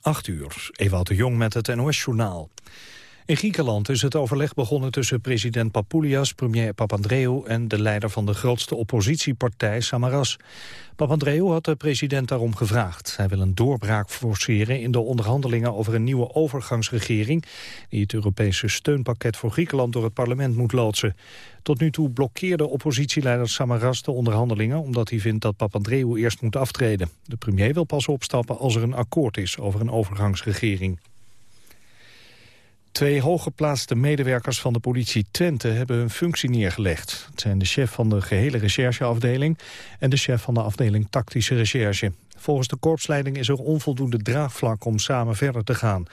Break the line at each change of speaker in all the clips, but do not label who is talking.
8 uur, Ewout de Jong met het NOS-journaal. In Griekenland is het overleg begonnen tussen president Papoulias, premier Papandreou en de leider van de grootste oppositiepartij Samaras. Papandreou had de president daarom gevraagd. Hij wil een doorbraak forceren in de onderhandelingen over een nieuwe overgangsregering die het Europese steunpakket voor Griekenland door het parlement moet loodsen. Tot nu toe blokkeerde oppositieleider Samaras de onderhandelingen omdat hij vindt dat Papandreou eerst moet aftreden. De premier wil pas opstappen als er een akkoord is over een overgangsregering. Twee hooggeplaatste medewerkers van de politie Twente hebben hun functie neergelegd. Het zijn de chef van de gehele rechercheafdeling en de chef van de afdeling tactische recherche. Volgens de korpsleiding is er onvoldoende draagvlak om samen verder te gaan.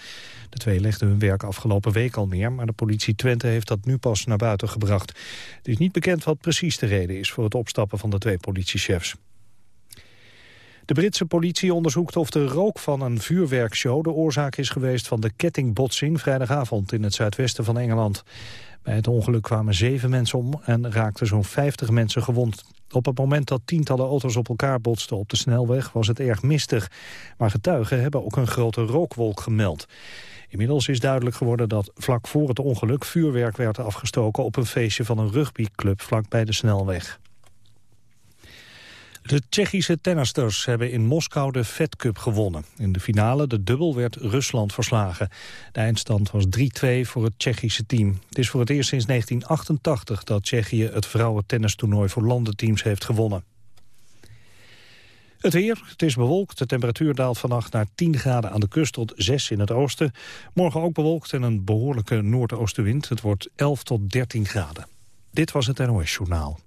De twee legden hun werk afgelopen week al neer, maar de politie Twente heeft dat nu pas naar buiten gebracht. Het is niet bekend wat precies de reden is voor het opstappen van de twee politiechefs. De Britse politie onderzoekt of de rook van een vuurwerkshow de oorzaak is geweest van de kettingbotsing vrijdagavond in het zuidwesten van Engeland. Bij het ongeluk kwamen zeven mensen om en raakten zo'n 50 mensen gewond. Op het moment dat tientallen auto's op elkaar botsten op de snelweg was het erg mistig. Maar getuigen hebben ook een grote rookwolk gemeld. Inmiddels is duidelijk geworden dat vlak voor het ongeluk vuurwerk werd afgestoken op een feestje van een rugbyclub vlak bij de snelweg. De Tsjechische tennisters hebben in Moskou de Fed Cup gewonnen. In de finale, de dubbel, werd Rusland verslagen. De eindstand was 3-2 voor het Tsjechische team. Het is voor het eerst sinds 1988 dat Tsjechië het vrouwentennistoernooi voor landenteams heeft gewonnen. Het weer, het is bewolkt. De temperatuur daalt vannacht naar 10 graden aan de kust tot 6 in het oosten. Morgen ook bewolkt en een behoorlijke noordoostenwind. Het wordt 11 tot 13 graden. Dit was het NOS Journaal.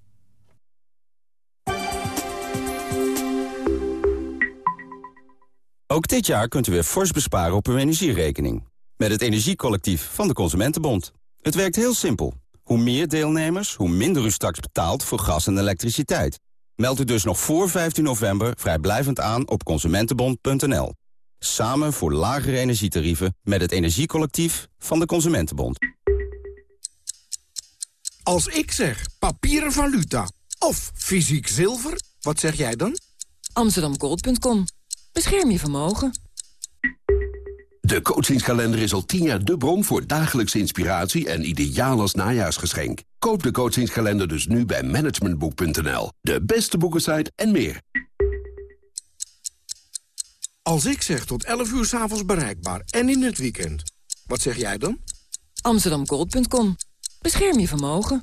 Ook dit jaar kunt u weer fors besparen op uw energierekening. Met het Energiecollectief van de Consumentenbond. Het werkt heel simpel. Hoe meer deelnemers, hoe minder u straks betaalt voor gas en elektriciteit. Meld u dus nog voor 15 november vrijblijvend aan op consumentenbond.nl. Samen voor lagere energietarieven met het Energiecollectief van de Consumentenbond.
Als ik zeg papieren valuta of fysiek zilver, wat zeg jij dan?
Amsterdamgold.com Bescherm je vermogen.
De coachingskalender is al tien jaar de bron voor dagelijkse inspiratie en ideaal als najaarsgeschenk. Koop de coachingskalender dus nu bij managementboek.nl. De beste boekensite en meer.
Als ik zeg tot 11 uur s'avonds bereikbaar en in het weekend, wat zeg jij dan?
Amsterdamgold.com. Bescherm je vermogen.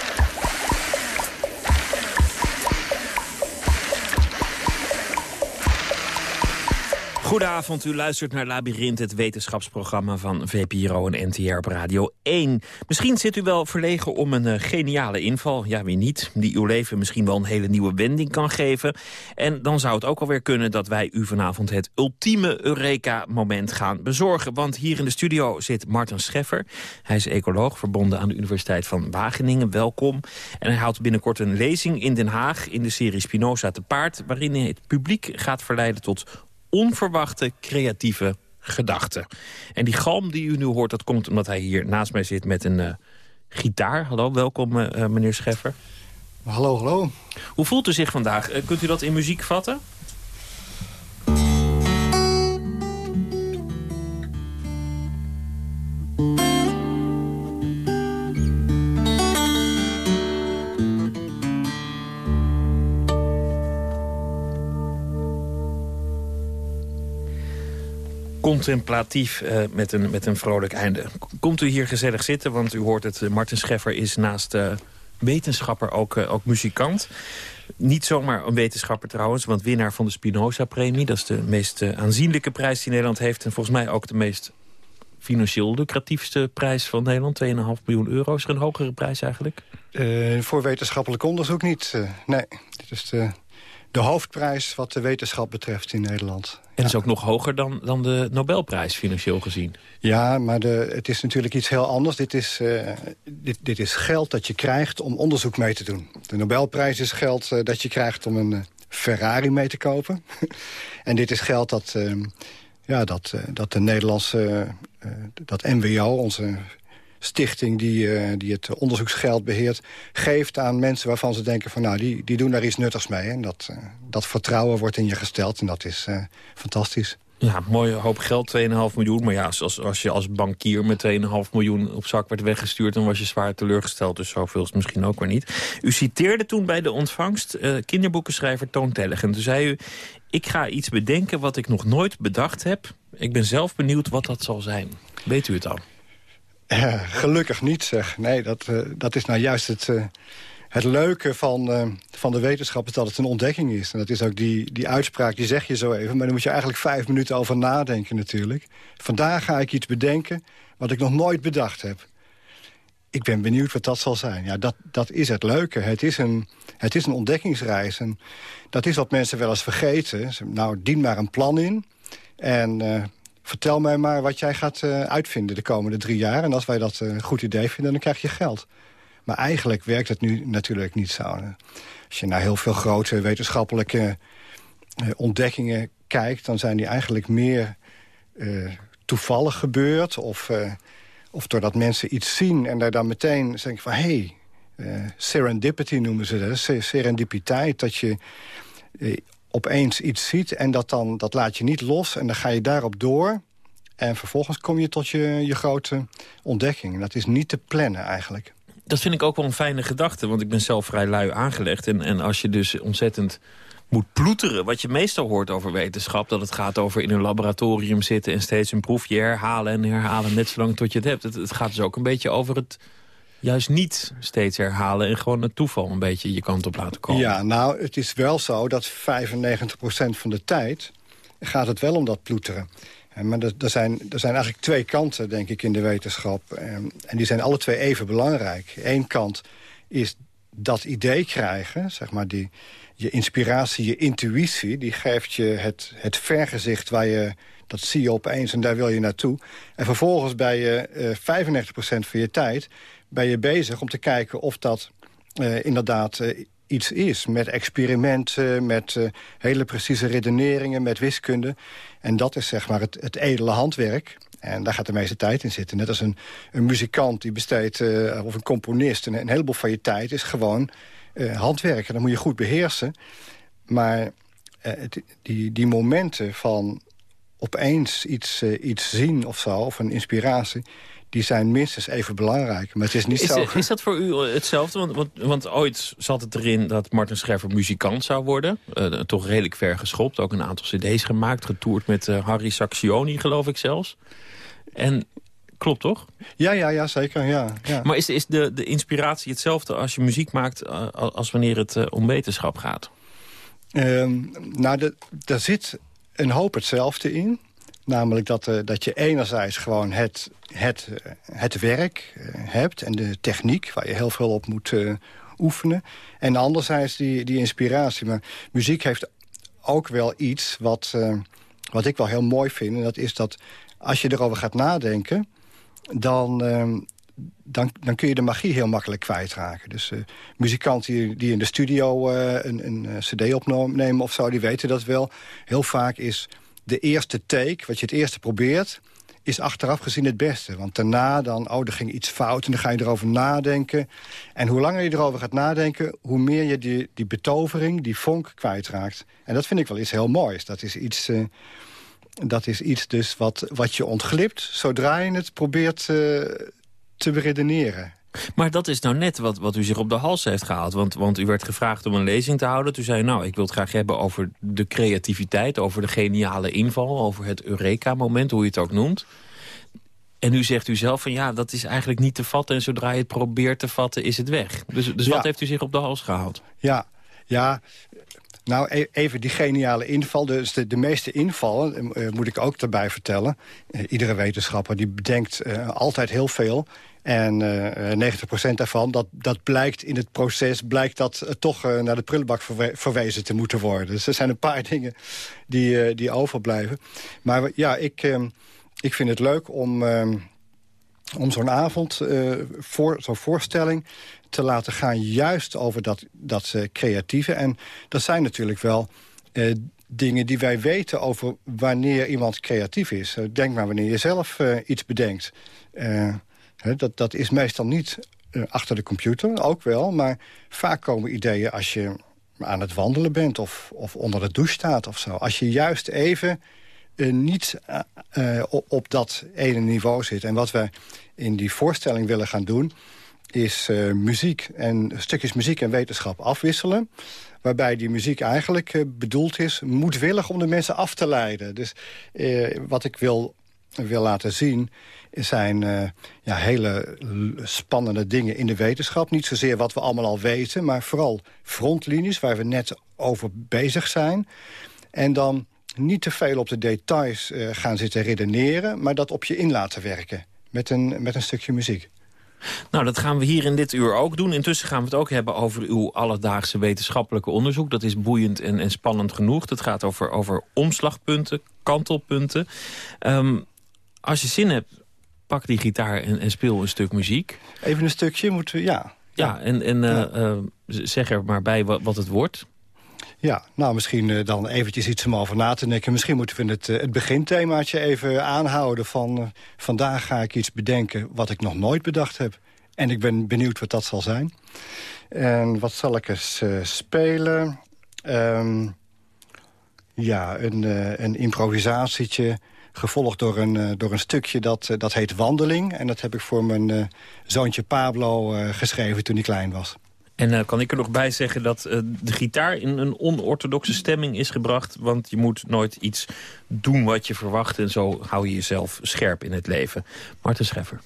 Goedenavond, u luistert naar Labyrinth, het wetenschapsprogramma van VPRO en NTR op Radio 1. Misschien zit u wel verlegen om een uh, geniale inval, ja wie niet, die uw leven misschien wel een hele nieuwe wending kan geven. En dan zou het ook alweer kunnen dat wij u vanavond het ultieme Eureka-moment gaan bezorgen. Want hier in de studio zit Martin Scheffer. Hij is ecoloog, verbonden aan de Universiteit van Wageningen. Welkom. En hij houdt binnenkort een lezing in Den Haag in de serie Spinoza te paard... waarin hij het publiek gaat verleiden tot onverwachte creatieve gedachten. En die galm die u nu hoort, dat komt omdat hij hier naast mij zit met een uh, gitaar. Hallo, welkom uh, meneer Scheffer.
Hallo, hallo.
Hoe voelt u zich vandaag? Uh, kunt u dat in muziek vatten? Contemplatief uh, met, een, met een vrolijk einde. Komt u hier gezellig zitten, want u hoort het, Martin Scheffer is naast uh, wetenschapper ook, ook muzikant. Niet zomaar een wetenschapper trouwens, want winnaar van de Spinoza-premie... dat is de meest aanzienlijke prijs die Nederland heeft... en volgens mij ook de meest financieel lucratiefste prijs van Nederland. 2,5 miljoen euro. Is er een hogere prijs eigenlijk?
voor wetenschappelijk onderzoek niet. nee, dit is de de hoofdprijs wat de wetenschap betreft in Nederland.
En ja. is ook nog hoger dan, dan de Nobelprijs financieel gezien.
Ja, maar de, het is natuurlijk iets heel anders. Dit is, uh, dit, dit is geld dat je krijgt om onderzoek mee te doen. De Nobelprijs is geld uh, dat je krijgt om een, Ferrari mee te kopen. en dit is geld dat, ehm, ja, dat, dat de Nederlandse... dat NWO, onze stichting die, uh, die het onderzoeksgeld beheert... geeft aan mensen waarvan ze denken van... nou, die, die doen daar iets nuttigs mee. En dat, uh, dat vertrouwen wordt in je gesteld en dat is uh, fantastisch.
Ja, mooie hoop geld, 2,5 miljoen. Maar ja, als, als je als bankier met 2,5 miljoen op zak werd weggestuurd... dan was je zwaar teleurgesteld, dus zoveel is misschien ook weer niet. U citeerde toen bij de ontvangst kinderboekenschrijver Toon Tellegen. Toen zei u, ik ga iets bedenken wat ik nog nooit bedacht heb. Ik ben zelf benieuwd wat dat zal zijn. Weet u het al?
Uh, gelukkig niet, zeg. Nee, dat, uh, dat is nou juist het, uh, het leuke van, van de wetenschap... is dat het een ontdekking is. En dat is ook die, die uitspraak, die zeg je zo even... maar daar moet je eigenlijk vijf minuten over nadenken natuurlijk. Vandaag ga ik iets bedenken wat ik nog nooit bedacht heb. Ik ben benieuwd wat dat zal zijn. Ja, dat, dat is het leuke. Het is, een, het is een ontdekkingsreis. En dat is wat mensen wel eens vergeten. Nou, dien maar een plan in... En vertel mij maar wat jij gaat uh, uitvinden de komende drie jaar. En als wij dat uh, een goed idee vinden, dan krijg je geld. Maar eigenlijk werkt het nu natuurlijk niet zo. Als je naar heel veel grote wetenschappelijke uh, ontdekkingen kijkt... dan zijn die eigenlijk meer toevallig gebeurd. Of, of doordat mensen iets zien en daar dan meteen denken van... hé, hey, serendipity noemen ze dat, serendipiteit. Dat je opeens iets ziet en dat, dan, dat laat je niet los... en dan ga je daarop door en vervolgens kom je tot je, je grote ontdekking. Dat is niet te plannen eigenlijk.
Dat vind ik ook wel een fijne gedachte, want ik ben zelf vrij lui aangelegd. En, en als je dus ontzettend moet ploeteren, wat je meestal hoort over wetenschap... dat het gaat over in een laboratorium zitten en steeds een proefje herhalen... en herhalen net zolang tot je het hebt. Het gaat dus ook een beetje over het juist niet steeds herhalen... en gewoon het toeval een beetje je kant op laten komen.
Ja, nou, het is wel zo dat 95% van de tijd gaat het wel om dat ploeteren. Maar er, zijn, er zijn eigenlijk twee kanten, denk ik, in de wetenschap. En die zijn alle twee even belangrijk. Eén kant is dat idee krijgen, zeg maar, die, je inspiratie, je intuïtie... die geeft je het, het vergezicht waar je... dat zie je opeens en daar wil je naartoe. En vervolgens bij je uh, 95% van je tijd ben je bezig om te kijken of dat uh, inderdaad uh, iets is. Met experimenten, met uh, hele precieze redeneringen, met wiskunde. En dat is zeg maar het, het edele handwerk. En daar gaat de meeste tijd in zitten. Net als een, een muzikant die besteedt, of een componist... Een, een heleboel van je tijd is gewoon handwerken. Dat moet je goed beheersen. Maar die, die momenten van opeens iets, iets zien of zo, of een inspiratie die zijn minstens even belangrijk. Maar het is niet
is,
zo...
Is dat voor u hetzelfde? Want, want, want, ooit zat het erin dat Martin Scheffer muzikant zou worden. Uh, toch redelijk ver geschopt. Ook een aantal cd's gemaakt. Getoerd met uh, Harry Saxioni, geloof ik zelfs. En klopt toch?
Ja, ja, ja zeker. Ja, ja.
Maar is, is de, de inspiratie hetzelfde als je muziek maakt... Uh, als wanneer het om wetenschap gaat?
Um, nou, daar zit een hoop hetzelfde in. Namelijk dat, uh, dat je enerzijds gewoon het, het, uh, het werk uh, hebt en de techniek... waar je heel veel op moet oefenen. En anderzijds die, die inspiratie. Maar muziek heeft ook wel iets wat, wat ik wel heel mooi vind. En dat is dat als je erover gaat nadenken... dan, dan, dan kun je de magie heel makkelijk kwijtraken. Dus muzikanten die, die in de studio een, een cd opnemen of zo... die weten dat wel. Heel vaak is de eerste take, wat je het eerste probeert is achteraf gezien het beste. Want daarna dan, oh, er ging iets fout en dan ga je erover nadenken. En hoe langer je erover gaat nadenken... hoe meer je die, die betovering, die vonk kwijtraakt. En dat vind ik wel iets heel moois. Dat is iets, uh, dat is iets dus wat, wat je ontglipt... zodra je het probeert uh, te beredeneren.
Maar dat is nou net wat, wat u zich op de hals heeft gehaald. Want, want u werd gevraagd om een lezing te houden. Toen zei u, nou, ik wil het graag hebben over de creativiteit... over de geniale inval, over het Eureka-moment, hoe je het ook noemt. En nu zegt u zelf van ja, dat is eigenlijk niet te vatten... en zodra je het probeert te vatten, is het weg. Dus, dus wat heeft u zich op de hals gehaald?
Ja, ja, nou, e-, even die geniale inval. Dus de, de meeste invallen, uh, moet ik ook erbij vertellen. Uh, iedere wetenschapper die bedenkt altijd heel veel. En uh, 90% daarvan, dat, dat blijkt in het proces... blijkt dat toch naar de prullenbak verwe verwezen te moeten worden. Dus er zijn een paar dingen die, die overblijven. Maar ja, ik, ik vind het leuk om, om zo'n avond, voor, zo'n voorstelling te laten gaan... juist over dat, dat uh, creatieve. En dat zijn natuurlijk wel uh, dingen die wij weten over wanneer iemand creatief is. denk maar wanneer je zelf iets bedenkt. Dat, dat is meestal niet achter de computer, ook wel. Maar vaak komen ideeën als je aan het wandelen bent... of, of onder de douche staat of zo. Als je juist even niet op dat ene niveau zit. En wat we in die voorstelling willen gaan doen... is uh, muziek en stukjes muziek en wetenschap afwisselen. Waarbij die muziek eigenlijk uh, bedoeld is... moedwillig om de mensen af te leiden. Dus uh, wat ik wil, wil laten zien zijn ja, hele spannende dingen in de wetenschap. Niet zozeer wat we allemaal al weten, maar vooral frontlinies... waar we net over bezig zijn. En dan niet te veel op de details gaan zitten redeneren... maar dat op je in laten werken met een, met een stukje muziek.
Nou, dat gaan we hier in dit uur ook doen. Intussen gaan we het ook hebben over uw alledaagse wetenschappelijke onderzoek. Dat is boeiend en, en spannend genoeg. Dat gaat over, over omslagpunten, kantelpunten. Ehm, als je zin hebt, pak die gitaar en, en, speel een stuk muziek.
Even een stukje, moeten we, ja.
Ja, en, en uh, zeg er maar bij wat, wat het wordt.
Ja, nou misschien uh, dan eventjes iets om over na te denken. Misschien moeten we het, uh, het beginthemaatje even aanhouden van... Uh, vandaag ga ik iets bedenken wat ik nog nooit bedacht heb. En ik ben benieuwd wat dat zal zijn. En wat zal ik eens spelen? Um, ja, een, een improvisatietje gevolgd door een, door een stukje dat, dat heet Wandeling. En dat heb ik voor mijn zoontje Pablo geschreven toen hij klein was.
En uh, kan ik er nog bij zeggen dat uh, de gitaar in een onorthodoxe stemming is gebracht. Want je moet nooit iets doen wat je verwacht. En zo hou je jezelf scherp in het leven. Marten Scheffer.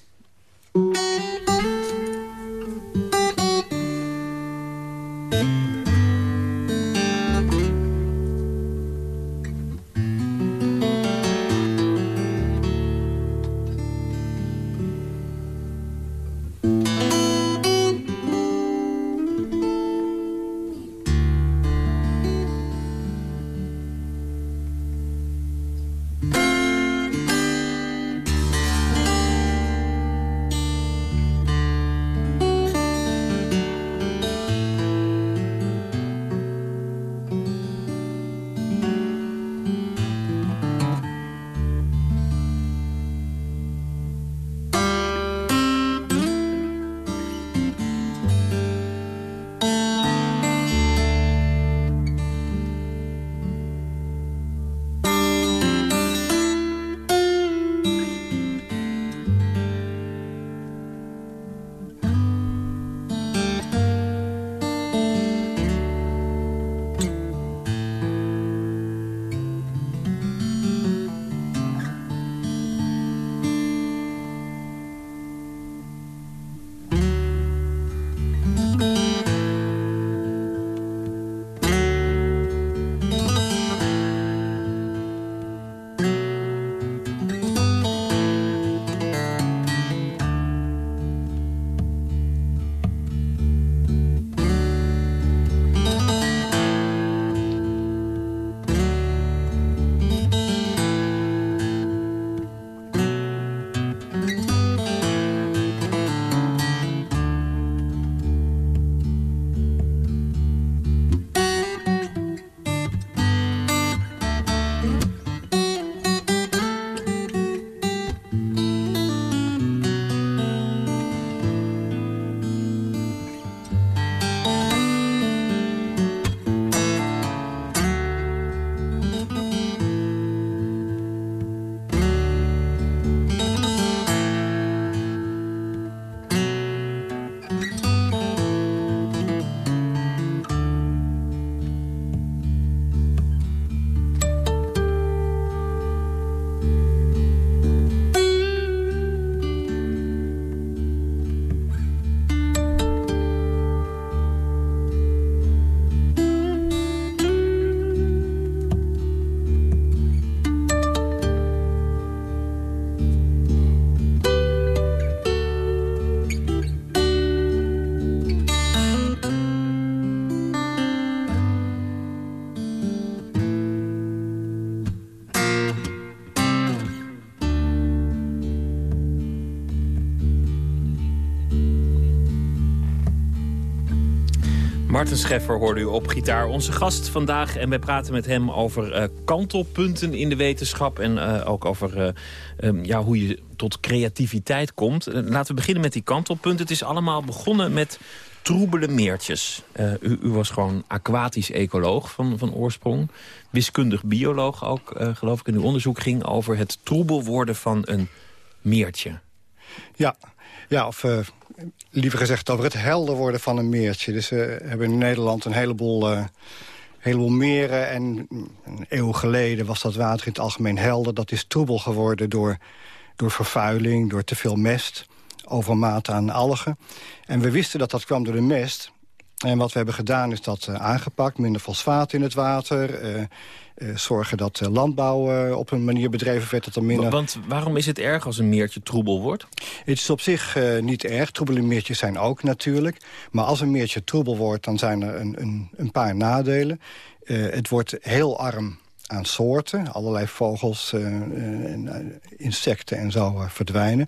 Martin Scheffer hoorde u op gitaar. Onze gast vandaag en wij praten met hem over uh, kantelpunten in de wetenschap... en uh, ook over uh, um, ja, hoe je tot creativiteit komt. laten we beginnen met die kantelpunten. Het is allemaal begonnen met troebele meertjes. U, u, was gewoon aquatisch ecoloog van, van oorsprong. Wiskundig bioloog ook, geloof ik. En uw onderzoek ging over het troebel worden van een meertje.
Ja, ja of liever gezegd over het helder worden van een meertje. Dus we hebben in Nederland een heleboel, uh, heleboel meren. En een eeuw geleden was dat water in het algemeen helder. Dat is troebel geworden door, door vervuiling, door te veel mest. Overmaat aan algen. En we wisten dat dat kwam door de mest. En wat we hebben gedaan is dat uh, aangepakt. Minder fosfaat in het water. Uh, uh, zorgen dat landbouw op een manier bedreven werd dat er minder...
Want waarom is het erg als een meertje troebel wordt?
Het is op zich niet erg. Troebele meertjes zijn ook natuurlijk. Maar als een meertje troebel wordt, dan zijn er een, een, een paar nadelen. het wordt heel arm aan soorten. Allerlei vogels, en, insecten en zo verdwijnen.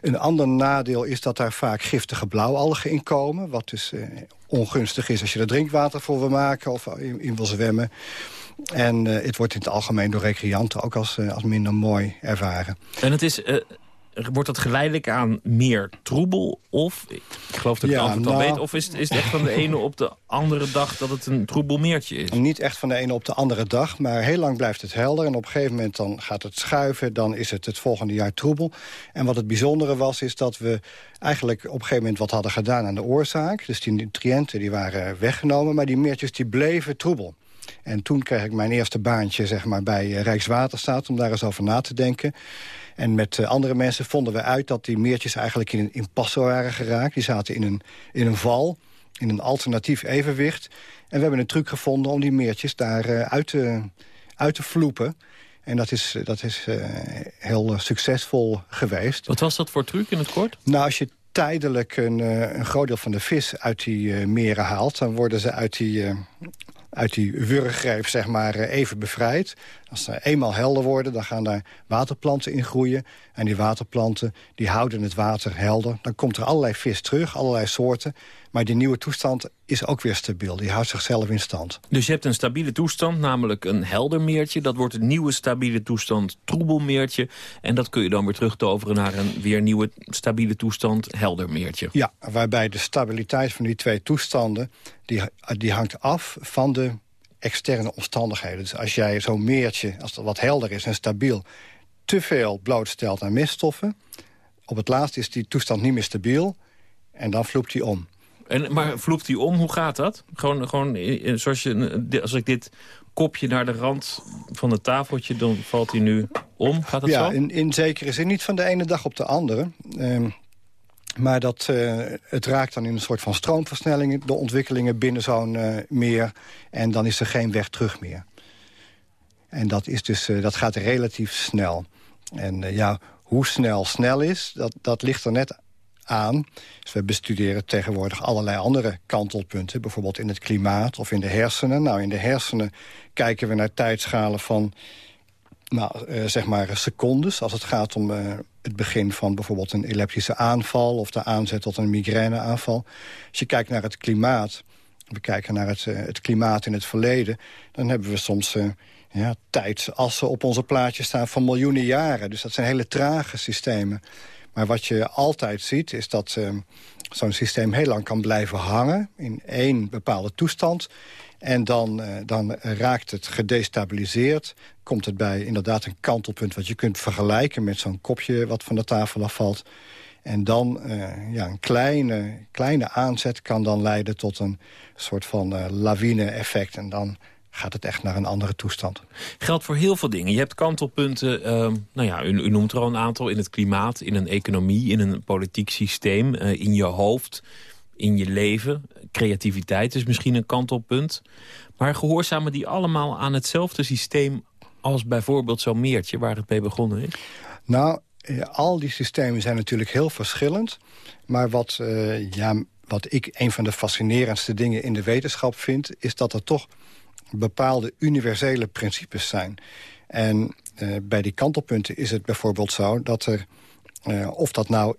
Een ander nadeel is dat daar vaak giftige blauwalgen in komen. Wat dus ongunstig is als je er drinkwater voor wil maken of in, in wil zwemmen. En uh, het wordt in het algemeen door recreanten ook als, uh, als minder mooi ervaren.
En het is, uh, wordt dat geleidelijk aan meer troebel? Of, ik geloof dat ik ja, het antwoord nou, al weet, of is, is het echt van de ene op de andere dag dat het een troebel meertje is?
Niet echt van de ene op de andere dag, maar heel lang blijft het helder. En op een gegeven moment dan gaat het schuiven, dan is het het volgende jaar troebel. En wat het bijzondere was, is dat we eigenlijk op een gegeven moment wat hadden gedaan aan de oorzaak. Dus die nutriënten die waren weggenomen, maar die meertjes die bleven troebel. En toen kreeg ik mijn eerste baantje zeg maar, bij Rijkswaterstaat... om daar eens over na te denken. En met uh, andere mensen vonden we uit dat die meertjes eigenlijk in een impasse waren geraakt. Die zaten in een, in een val, in een alternatief evenwicht. En we hebben een truc gevonden om die meertjes daar uh, uit, te, uit te vloepen. En dat is, dat is uh, heel succesvol geweest.
Wat was dat voor truc in het kort?
Nou, als je tijdelijk een, een groot deel van de vis uit die meren haalt... dan worden ze uit die uit die wurggreep zeg maar, eh, even bevrijd. Als ze eenmaal helder worden, dan gaan daar waterplanten in groeien. En die waterplanten die houden het water helder. Dan komt er allerlei vis terug, allerlei soorten. Maar die nieuwe toestand is ook weer stabiel. Die houdt zichzelf in stand.
Dus je hebt een stabiele toestand, namelijk een helder meertje. Dat wordt een nieuwe stabiele toestand, troebelmeertje. En dat kun je dan weer terugtoveren naar een weer nieuwe stabiele toestand, helder meertje.
Ja, waarbij de stabiliteit van die twee toestanden... die, die hangt af van de externe omstandigheden. Dus als jij zo'n meertje, als dat wat helder is en stabiel... te veel blootstelt aan miststoffen... op het laatst is die toestand niet meer stabiel... en dan vloept die om.
En, maar vloept hij om? Hoe gaat dat? Gewoon, gewoon zoals je, als ik dit kopje naar de rand van het tafeltje... dan valt hij nu om? Gaat dat
ja,
zo?
In, in zekere zin niet van de ene dag op de andere. Um, maar dat, uh, het raakt dan in een soort van stroomversnelling... de ontwikkelingen binnen zo'n uh, meer. En dan is er geen weg terug meer. En dat, is dus, uh, dat gaat relatief snel. En ja, hoe snel snel is, dat, dat ligt er net aan. Dus we bestuderen tegenwoordig allerlei andere kantelpunten. Bijvoorbeeld in het klimaat of in de hersenen. Nou, in de hersenen kijken we naar tijdschalen van nou, uh, zeg maar secondes... als het gaat om uh, het begin van bijvoorbeeld een epileptische aanval... of de aanzet tot een migraineaanval. Als je kijkt naar het klimaat, we kijken naar het, uh, het klimaat in het verleden... dan hebben we soms ja, tijdsassen op onze plaatjes staan van miljoenen jaren. Dus dat zijn hele trage systemen. Maar wat je altijd ziet is dat uh, zo'n systeem heel lang kan blijven hangen... in één bepaalde toestand. En dan, uh, dan raakt het gedestabiliseerd. Komt het bij inderdaad een kantelpunt... wat je kunt vergelijken met zo'n kopje wat van de tafel afvalt. En dan uh, ja, een kleine, kleine aanzet kan dan leiden tot een soort van lawine-effect. En dan gaat het echt naar een andere toestand.
Geldt voor heel veel dingen. Je hebt kantelpunten, uh, nou ja, u, u, noemt er al een aantal... in het klimaat, in een economie, in een politiek systeem... Uh, in je hoofd, in je leven. Creativiteit is misschien een kantelpunt. Maar gehoorzamen die allemaal aan hetzelfde systeem... als bijvoorbeeld zo'n meertje waar het mee begonnen is?
Nou, eh, al die systemen zijn natuurlijk heel verschillend. Maar wat, uh, ja, wat ik een van de fascinerendste dingen in de wetenschap vind... is dat er toch bepaalde universele principes zijn. En uh, bij die kantelpunten is het bijvoorbeeld zo dat er, uh, of dat nou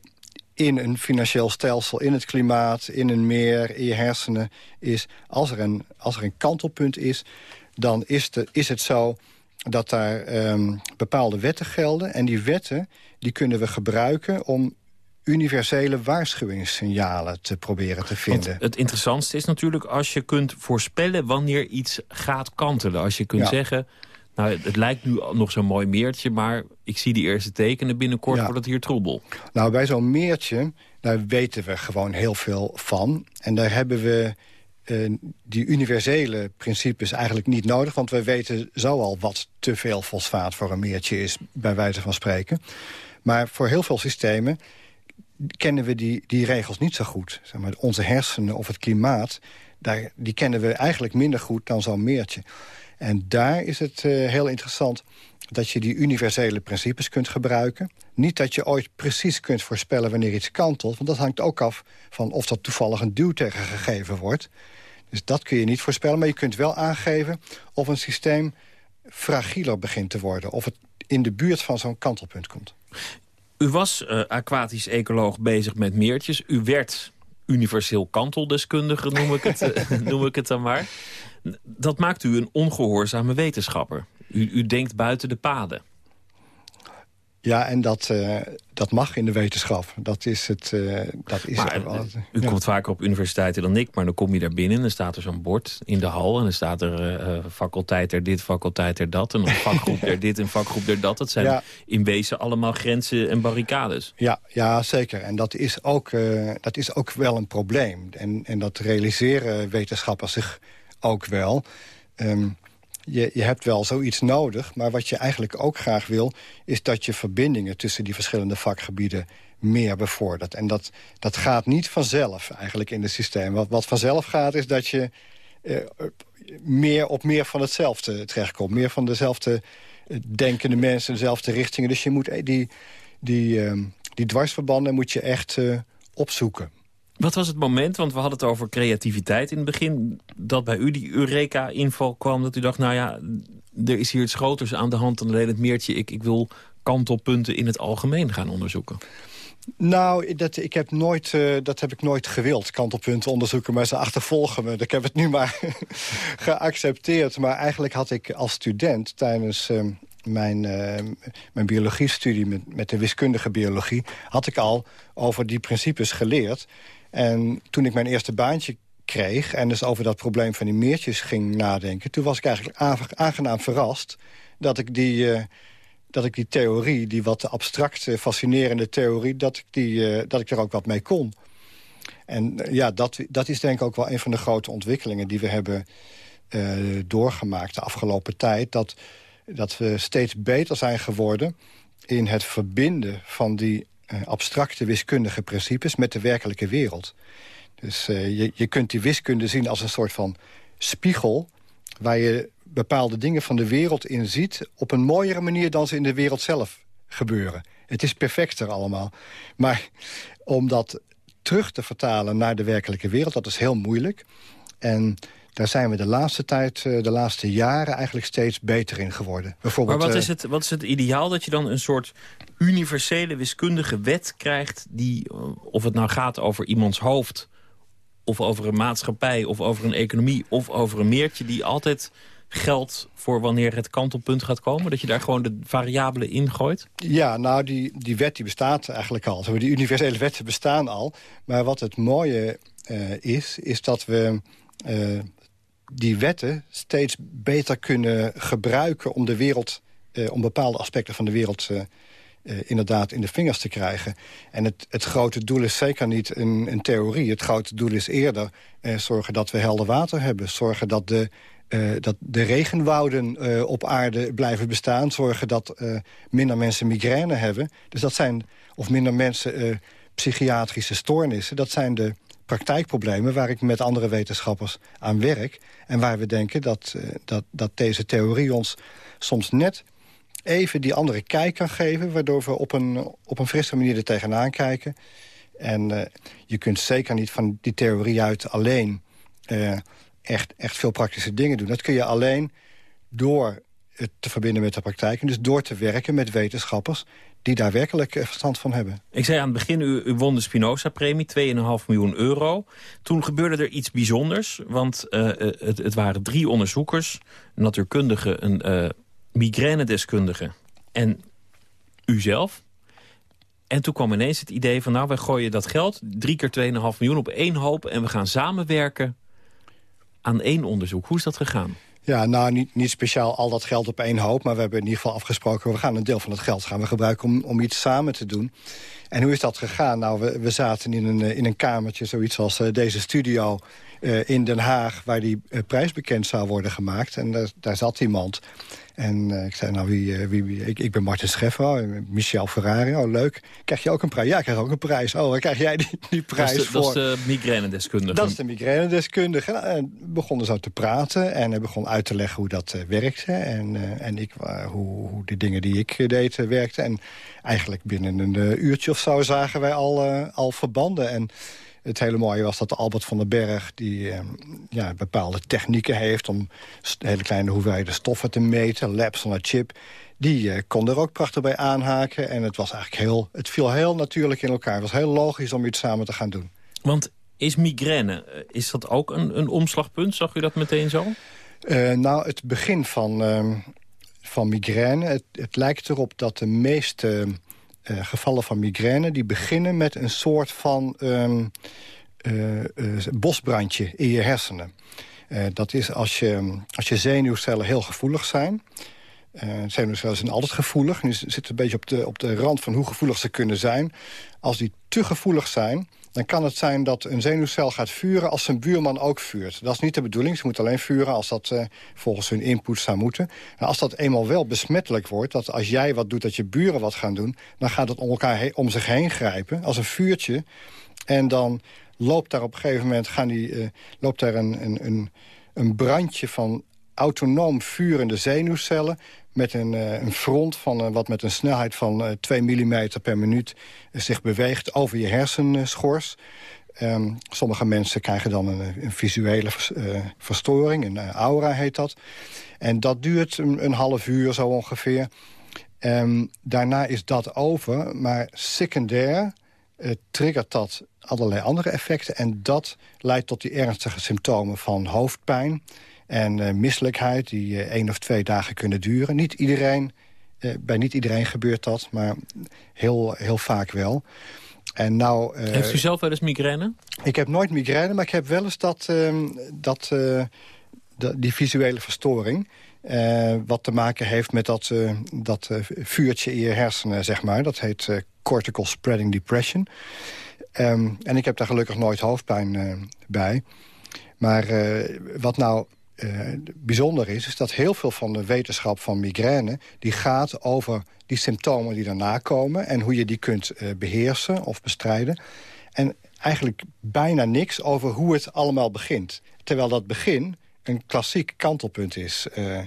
in een financieel stelsel, in het klimaat, in een meer, in je hersenen... is als er een, als er een kantelpunt is, dan is, de, is het zo dat daar um, bepaalde wetten gelden. En die wetten die kunnen we gebruiken om universele waarschuwingssignalen te proberen te vinden.
Want het interessantste is natuurlijk als je kunt voorspellen wanneer iets gaat kantelen. Als je kunt zeggen, nou, het lijkt nu nog zo'n mooi meertje... maar ik zie die eerste tekenen binnenkort ja. wordt het hier troebel.
Nou, bij zo'n meertje, daar weten we gewoon heel veel van. En daar hebben we uh, die universele principes eigenlijk niet nodig... want we weten zo al wat te veel fosfaat voor een meertje is... bij wijze van spreken. Maar voor heel veel systemen kennen we die, die regels niet zo goed. Zeg maar, onze hersenen of het klimaat, daar, die kennen we eigenlijk minder goed dan zo'n meertje. En daar is het uh, heel interessant dat je die universele principes kunt gebruiken. Niet dat je ooit precies kunt voorspellen wanneer iets kantelt... want dat hangt ook af van of dat toevallig een duw tegen gegeven wordt. Dus dat kun je niet voorspellen, maar je kunt wel aangeven... of een systeem fragieler begint te worden. Of het in de buurt van zo'n kantelpunt komt.
U was uh, aquatisch ecoloog bezig met meertjes. U werd universeel kanteldeskundige, noem ik het, eh, noem ik het dan maar. Dat maakt u een ongehoorzame wetenschapper. U, u denkt buiten de paden.
Ja, en dat, uh, dat mag in de wetenschap. Dat is het. Uh, dat is
maar, u ja. komt vaker op universiteiten dan ik, maar dan kom je daar binnen... en dan staat er zo'n bord in de hal... en dan staat er uh, faculteit er dit, faculteit er dat... en een vakgroep er dit en vakgroep er dat. Dat zijn ja. in wezen allemaal grenzen en barricades.
Ja, ja zeker. En dat is, ook, dat is ook wel een probleem. En, en dat realiseren wetenschappers zich ook wel... Um, je, je hebt wel zoiets nodig, maar wat je eigenlijk ook graag wil... is dat je verbindingen tussen die verschillende vakgebieden meer bevordert. En dat, dat gaat niet vanzelf eigenlijk in het systeem. Wat, wat vanzelf gaat is dat je eh, meer op meer van hetzelfde terechtkomt. Meer van dezelfde eh, denkende mensen, dezelfde richtingen. Dus je moet eh, die, die, uh, die dwarsverbanden moet je echt uh, opzoeken.
Wat was het moment, want we hadden het over creativiteit in het begin... dat bij u die Eureka-inval kwam, dat u dacht... nou ja, er is hier iets groters aan de hand dan alleen het meertje. Ik, ik wil kantelpunten in het algemeen gaan onderzoeken.
Nou, dat, ik heb nooit, uh, dat heb ik nooit gewild, kantelpunten onderzoeken. Maar ze achtervolgen me. Ik heb het nu maar geaccepteerd. Maar eigenlijk had ik als student tijdens... Uh, mijn, uh, mijn biologiestudie met, met de wiskundige biologie... had ik al over die principes geleerd. En toen ik mijn eerste baantje kreeg... en dus over dat probleem van die meertjes ging nadenken... toen was ik eigenlijk aangenaam verrast dat ik die... Uh, dat ik die theorie, die wat abstracte, fascinerende theorie... dat ik, die, uh, dat ik er ook wat mee kon. En ja, dat, dat is denk ik ook wel een van de grote ontwikkelingen... die we hebben doorgemaakt de afgelopen tijd. Dat, dat we steeds beter zijn geworden in het verbinden van die abstracte wiskundige principes met de werkelijke wereld. Dus uh, je, je kunt die wiskunde zien als een soort van spiegel... waar je bepaalde dingen van de wereld in ziet... op een mooiere manier dan ze in de wereld zelf gebeuren. Het is perfecter allemaal. Maar om dat terug te vertalen naar de werkelijke wereld... dat is heel moeilijk. En daar zijn we de laatste tijd, eh, de laatste jaren eigenlijk steeds beter in geworden.
Bijvoorbeeld, maar wat is, het, wat is het ideaal dat je dan een soort universele wiskundige wet krijgt... die, eh, of het nou gaat over iemands hoofd... of over een maatschappij, of over een economie... of over een meertje die altijd geldt voor wanneer het kantelpunt gaat komen? Dat je daar gewoon de variabelen in gooit?
Ja, nou, die, die wet die bestaat eigenlijk al. Die universele wetten bestaan al. Maar wat het mooie uh, is, is dat we... Uh, die wetten steeds beter kunnen gebruiken om de wereld, eh, om bepaalde aspecten van de wereld eh, uh, inderdaad in de vingers te krijgen. En het, het grote doel is zeker niet een, een theorie. Het grote doel is eerder uh, zorgen dat we helder water hebben. Zorgen dat de, uh, dat de regenwouden op aarde blijven bestaan. Zorgen dat minder mensen migraine hebben. Dus dat zijn, of minder mensen psychiatrische stoornissen. Dat zijn de praktijkproblemen waar ik met andere wetenschappers aan werk. En waar we denken dat, dat, dat deze theorie ons soms net even die andere kijk kan geven... waardoor we op een, op een frisse manier er tegenaan kijken. En uh, je kunt zeker niet van die theorie uit alleen uh, echt, echt veel praktische dingen doen. Dat kun je alleen door te verbinden met de praktijk. En dus door te werken met wetenschappers die daar werkelijk verstand van hebben.
Ik zei aan het begin, u, won de Spinoza-premie, 2,5 miljoen euro. Toen gebeurde er iets bijzonders, want het, het, waren drie onderzoekers... een natuurkundige, een uh, migrainedeskundige en u zelf. En toen kwam ineens het idee van, nou, wij gooien dat geld... drie keer 2,5 miljoen op één hoop... en we gaan samenwerken aan één onderzoek. Hoe is dat gegaan?
Ja, nou, niet, niet speciaal al dat geld op één hoop... maar we hebben in ieder geval afgesproken... we gaan een deel van het geld gaan we gebruiken om, om iets samen te doen. En hoe is dat gegaan? Nou, we, we zaten in een, in een kamertje, zoiets als uh, deze studio... Uh, in Den Haag, waar die uh, prijs bekend zou worden gemaakt. En daar, daar zat iemand. En uh, ik zei, nou, wie, wie, ik, ik, ben Martin Scheffer, Michel Ferrari. Oh, leuk. Krijg je ook een prijs? Ja, ik krijg ook een prijs. Oh, waar krijg jij die, die prijs
dat de,
voor?
Dat is de migrainedeskundige.
Dat is de migrainedeskundige. En we begonnen zo te praten en hij begon uit te leggen hoe dat uh, werkte. En, en ik, hoe, hoe de dingen die ik deed werkten. En eigenlijk binnen een uurtje of zo zagen wij al, al verbanden. En het hele mooie was dat Albert van den Berg... die eh, ja, bepaalde technieken heeft om hele kleine hoeveelheden stoffen te meten... labs on a chip, die eh, kon er ook prachtig bij aanhaken. En het, was eigenlijk heel, het viel heel natuurlijk in elkaar. Het was heel logisch om iets samen te gaan doen.
Want is migraine, eh, is dat ook een, een omslagpunt? Zag u dat meteen zo?
Uh, nou, het begin van, uh, van migraine... Het, het, lijkt erop dat de meeste uh, gevallen van migraine... die beginnen met een soort van um, uh, uh, bosbrandje in je hersenen. dat is als je, als je zenuwcellen heel gevoelig zijn... zenuwcellen zijn altijd gevoelig. Nu zitten een beetje op de, op de rand van hoe gevoelig ze kunnen zijn. Als die te gevoelig zijn dan kan het zijn dat een zenuwcel gaat vuren als zijn buurman ook vuurt. Dat is niet de bedoeling. Ze moeten alleen vuren als dat uh, volgens hun input zou moeten. En als dat eenmaal wel besmettelijk wordt, dat als jij wat doet, dat je buren wat gaan doen... dan gaat het om elkaar om zich heen grijpen, als een vuurtje. En dan loopt daar op een gegeven moment gaan die, uh, loopt daar een, een, een, een brandje van autonoom vurende zenuwcellen met een, uh, een front van, uh, wat met een snelheid van uh, 2 mm per minuut zich beweegt over je hersenschors. Um, sommige mensen krijgen dan een, visuele vers, verstoring, een aura heet dat. En dat duurt een, een half uur zo ongeveer. Um, daarna is dat over, maar secundair triggert dat allerlei andere effecten... en dat leidt tot die ernstige symptomen van hoofdpijn en uh, misselijkheid die uh, één of twee dagen kunnen duren. Niet iedereen, uh, bij niet iedereen gebeurt dat, maar heel, heel vaak wel. En nou,
Heeft u zelf wel eens migraine?
Ik heb nooit migraine, maar ik heb wel eens dat, ehm, dat, die visuele verstoring... wat te maken heeft met dat, dat vuurtje in je hersenen, zeg maar. Dat heet cortical spreading depression. Um, en ik heb daar gelukkig nooit hoofdpijn bij. Maar wat nou uh, bijzonder is... is dat heel veel van de wetenschap van migraine... die gaat over die symptomen die daarna komen... en hoe je die kunt uh, beheersen of bestrijden. En eigenlijk bijna niks over hoe het allemaal begint. Terwijl dat begin een klassiek kantelpunt is, uh,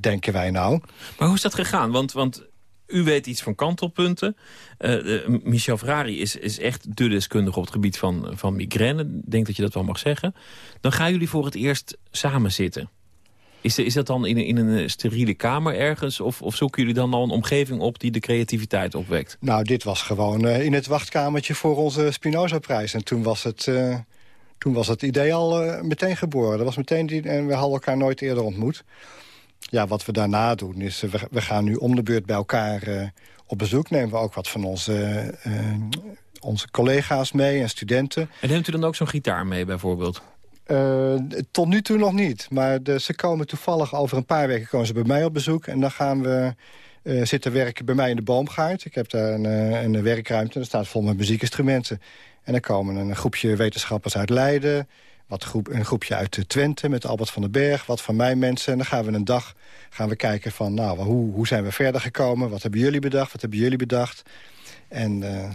denken wij nou.
Maar hoe is dat gegaan? Want, want u weet iets van kantelpunten. Uh, Michel Ferrari is, is echt de deskundige op het gebied van, van migraine. Ik denk dat je dat wel mag zeggen. Dan gaan jullie voor het eerst samen zitten. Is, is dat dan in, in een steriele kamer ergens? Of, of zoeken jullie dan al een omgeving op die de creativiteit opwekt?
Nou, dit was gewoon uh, in het wachtkamertje voor onze Spinoza-prijs. En toen was het... Toen was het idee al meteen geboren. Dat was meteen die, en we hadden elkaar nooit eerder ontmoet. Ja, wat we daarna doen is, we, we gaan nu om de beurt bij elkaar uh, op bezoek. Nemen we ook wat van onze, uh, onze collega's mee en studenten.
En neemt u dan ook zo'n gitaar mee bijvoorbeeld?
Uh, tot nu toe nog niet. Maar de, ze komen toevallig over een paar weken komen ze bij mij op bezoek. En dan gaan we uh, zitten werken bij mij in de boomgaard. Ik heb daar een, een werkruimte. Dat staat vol met muziekinstrumenten. En dan komen een groepje wetenschappers uit Leiden wat groep, een groepje uit Twente met Albert van den Berg, wat van mijn mensen. En dan gaan we een dag gaan we kijken van, nou, hoe, hoe zijn we verder gekomen? Wat hebben jullie bedacht? Wat hebben jullie bedacht? En uh,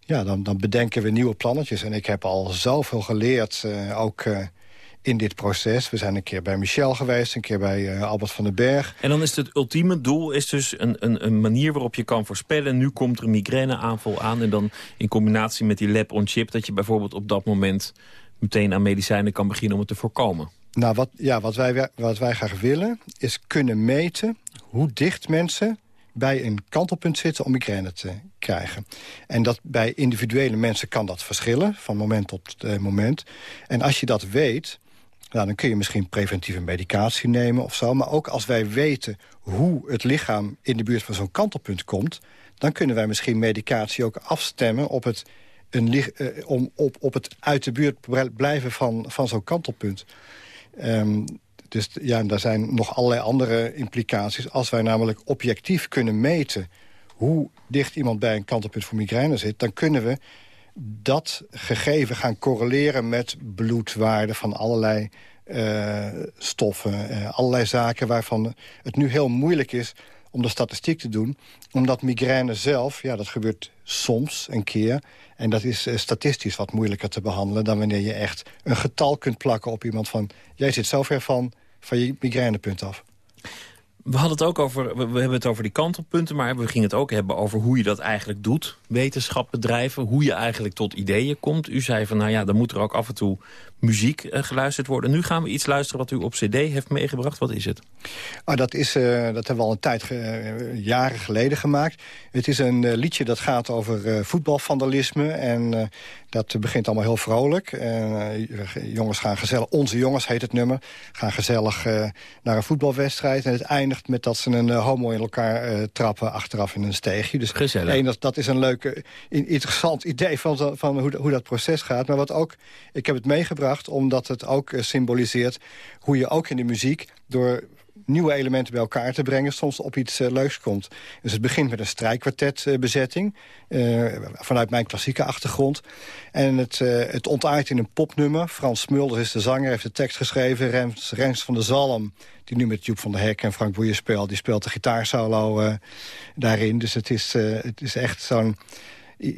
ja, dan, dan bedenken we nieuwe plannetjes. En ik heb al zoveel geleerd, uh, ook in dit proces. We zijn een keer bij Michel geweest, een keer bij Albert van den Berg.
En dan is het ultieme doel is dus een, een, een manier waarop je kan voorspellen... nu komt er een migraineaanval aan... en dan in combinatie met die lab-on-chip... dat je bijvoorbeeld op dat moment meteen aan medicijnen kan beginnen om het te voorkomen.
Nou, wat, ja, wat, wij, wat wij graag willen is kunnen meten hoe dicht mensen bij een kantelpunt zitten om migraine te krijgen. En dat bij individuele mensen kan dat verschillen, van moment tot uh, moment. En als je dat weet, nou, dan kun je misschien preventieve medicatie nemen of zo. Maar ook als wij weten hoe het lichaam in de buurt van zo'n kantelpunt komt... dan kunnen wij misschien medicatie ook afstemmen op het, uh, om, op, op het uit de buurt blijven van, van zo'n kantelpunt. Um, dus ja, daar zijn nog allerlei andere implicaties. Als wij namelijk objectief kunnen meten hoe dicht iemand bij een kantelpunt voor migraine zit... dan kunnen we dat gegeven gaan correleren met bloedwaarden van allerlei uh, stoffen. Uh, allerlei zaken waarvan het nu heel moeilijk is om de statistiek te doen. Omdat migraine zelf, ja, dat gebeurt soms een keer... en dat is uh, statistisch wat moeilijker te behandelen... dan wanneer je echt een getal kunt plakken op iemand van... jij zit zo ver van, van je migrainepunt af.
We hadden het ook over, we, hebben het over die kantelpunten, maar we gingen het ook hebben over hoe je dat eigenlijk doet. Wetenschap bedrijven, hoe je eigenlijk tot ideeën komt. U zei van, nou ja, dan moet er ook af en toe muziek uh, geluisterd worden. Nu gaan we iets luisteren wat u op cd heeft meegebracht. Wat is het?
Oh, dat, is, uh, dat hebben we al een tijd, uh, jaren geleden gemaakt. Het is een liedje dat gaat over voetbalvandalisme. En dat begint allemaal heel vrolijk. jongens gaan gezellig, onze jongens heet het nummer, gaan gezellig naar een voetbalwedstrijd. En het eindigt met dat ze een homo in elkaar trappen achteraf in een steegje. Dus
gezellig.
dat, dat is een leuk, interessant idee van, van hoe, hoe dat proces gaat. Maar wat ook, ik heb het meegebracht omdat het ook eh, symboliseert hoe je ook in de muziek... door nieuwe elementen bij elkaar te brengen... soms op iets uh, leuks komt. Dus het begint met een strijkkwartetbezetting... Uh, vanuit mijn klassieke achtergrond. En het, het ontaart in een popnummer. Frans Smulders is de zanger, heeft de tekst geschreven. Rens, Rens van der Zalm, die nu met Joep van der Hek en Frank Boeien speelt... die speelt de gitaarsolo daarin. Dus het is, het is echt zo'n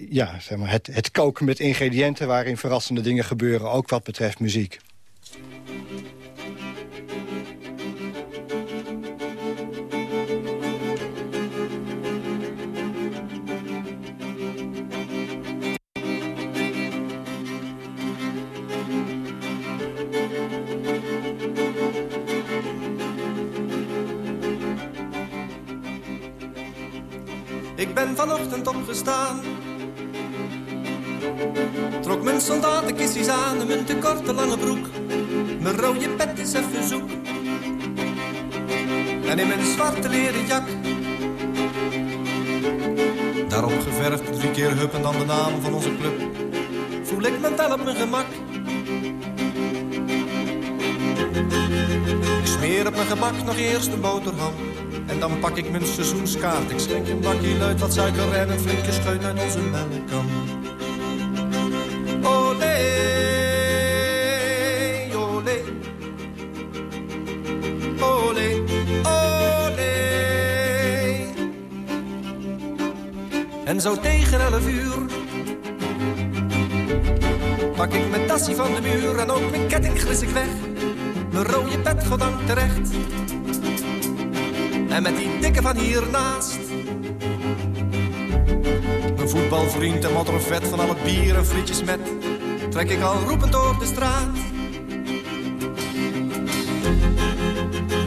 ja, zeg maar, het, het koken met ingrediënten... waarin verrassende dingen gebeuren, ook wat betreft muziek.
Trok mijn soldatenkistjes aan en mijn te korte lange broek. Mijn rode pet is even zoek. En in mijn zwarte leren jak. Daarop geverfd drie keer hup en dan de naam van onze club. Voel ik me wel op mijn gemak. Ik smeer op mijn gemak nog eerst een boterham. Dan pak ik mijn seizoenskaart. Ik schenk een bakje luid wat suiker en een flinke scheut uit onze melkkan. En zo tegen elf uur Pak ik mijn tassie van de muur En ook mijn ketting glis ik weg Mijn rode pet goddank terecht En met die dikke van hiernaast Mijn voetbalvriend en motorvet van al het bier en frietjes met Trek ik al roepend door de straat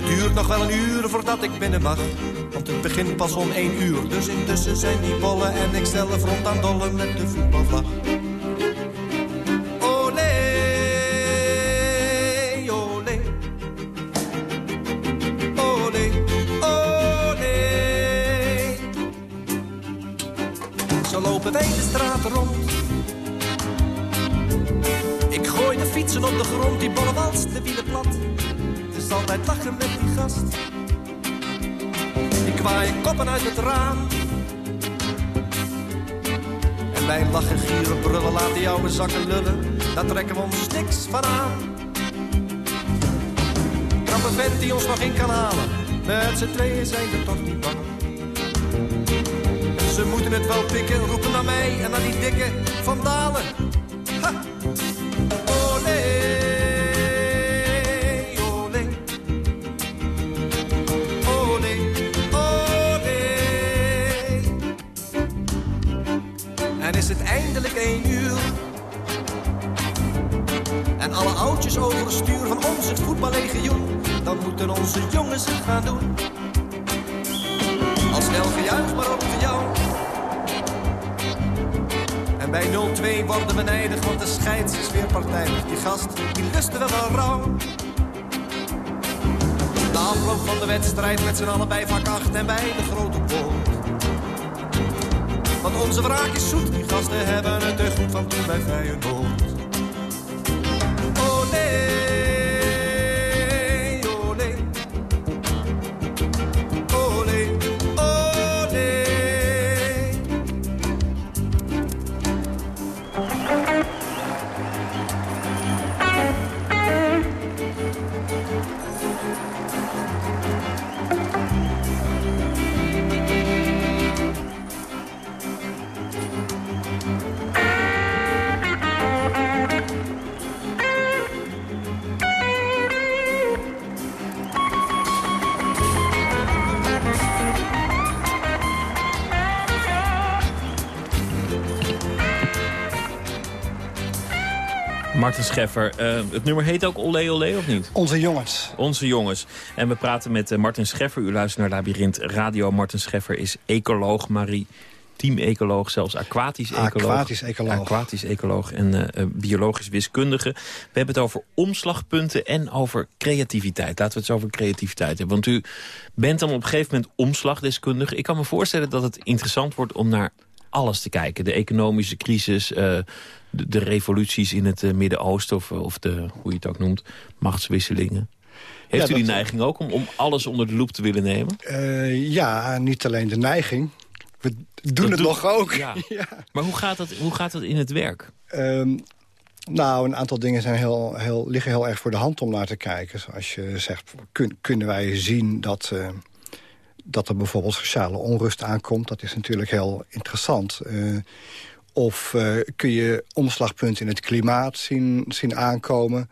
Duurt nog wel een uur voordat ik binnen mag want het begint pas om één uur. Dus intussen zijn die bollen en ik stel rond aan dollen met de voetbalvlag. Wij de straat rond. Ik gooi de fietsen op de grond, die bollen wals de wielen plat. Het is altijd lachen met die gast zwaaien koppen uit het raam. En wij lachen, gieren, brullen, laten jouw zakken lullen. Daar trekken we ons niks van aan. Trappen vent die ons nog in kan halen. Met z'n tweeën zijn we toch niet bang. Ze moeten het wel pikken, roepen naar mij en naar die dikke vandalen. Ha! coaches overstuur van ons het voetballegioen. Dan moeten onze jongens het gaan doen. 0-2 worden we nijdig, want de scheids is weer partijdig. Die gast, die wel wel rauw. Na afloop van de wedstrijd met z'n allen bij vak 8 en bij de grote poort. Want onze wraak is zoet, die gasten hebben het te goed van toen bij Feyenoord.
Martin Scheffer, eh, het nummer heet ook Olé Olé of niet?
Onze jongens.
Onze jongens. En we praten met eh, Martin Scheffer. U luistert naar Labyrinth Radio. Martin Scheffer is ecoloog. Marie team-ecoloog, zelfs aquatisch ecoloog.
Aquatisch ecoloog.
Aquatisch ecoloog en eh, biologisch wiskundige. We hebben het over omslagpunten en over creativiteit. Laten we het eens over creativiteit hebben. Want u bent dan op een gegeven moment omslagdeskundige. Ik kan me voorstellen dat het interessant wordt om naar alles te kijken. De economische crisis, de, de revoluties in het eh, Midden-Oosten... Of, of de, hoe je het ook noemt, machtswisselingen. Heeft
Ja,
u die
dat-
neiging ook om, om alles onder de loep te willen nemen?
Eh, ja, niet alleen de neiging. We doen het
doet-
nog ook.
Ja. Maar hoe gaat, dat, hoe gaat dat in het werk?
Ehm, nou, een aantal dingen zijn heel, heel, liggen heel erg voor de hand om naar te kijken. Zoals je zegt, kun- kunnen wij zien dat, eh, dat er bijvoorbeeld sociale onrust aankomt. Dat is natuurlijk heel interessant. Eh, of eh, kun je omslagpunten in het klimaat zien, zien aankomen.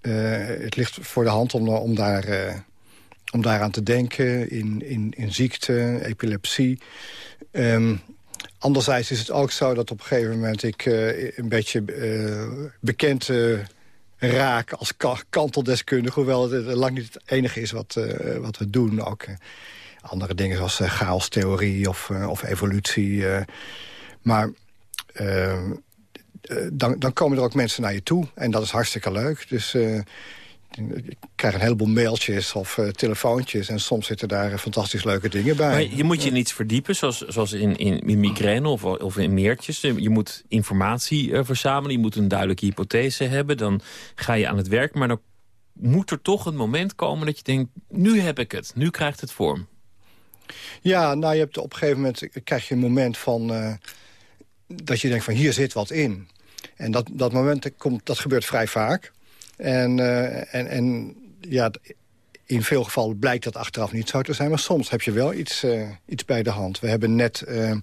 Eh, het ligt voor de hand om, om, daar, eh, om daaraan te denken in, in, in ziekte, epilepsie. Ehm, anderzijds is het ook zo dat op een gegeven moment ik een beetje bekend raak als ka- kanteldeskundige. Hoewel het lang niet het enige is wat, wat we doen. Ook andere dingen zoals chaostheorie of, of evolutie. maar eh, eh, dan, dan komen er ook mensen naar je toe. En dat is hartstikke leuk. Dus eh, ik krijg een heleboel mailtjes of eh, telefoontjes. En soms zitten daar fantastisch leuke dingen bij.
Maar je moet je in iets verdiepen, zoals, zoals in, in, in migraine of, of in meertjes. Je moet informatie verzamelen, je moet een duidelijke hypothese hebben. Dan ga je aan het werk, maar dan moet er toch een moment komen dat je denkt... nu heb ik het, nu krijgt het vorm.
Ja, nou, je hebt op een gegeven moment krijg je een moment van... dat je denkt van hier zit wat in. En dat, dat moment komt, dat gebeurt vrij vaak. En, eh, en, en ja, in veel gevallen blijkt dat achteraf niet zo te zijn. Maar soms heb je wel iets, eh, iets bij de hand. We hebben net eh,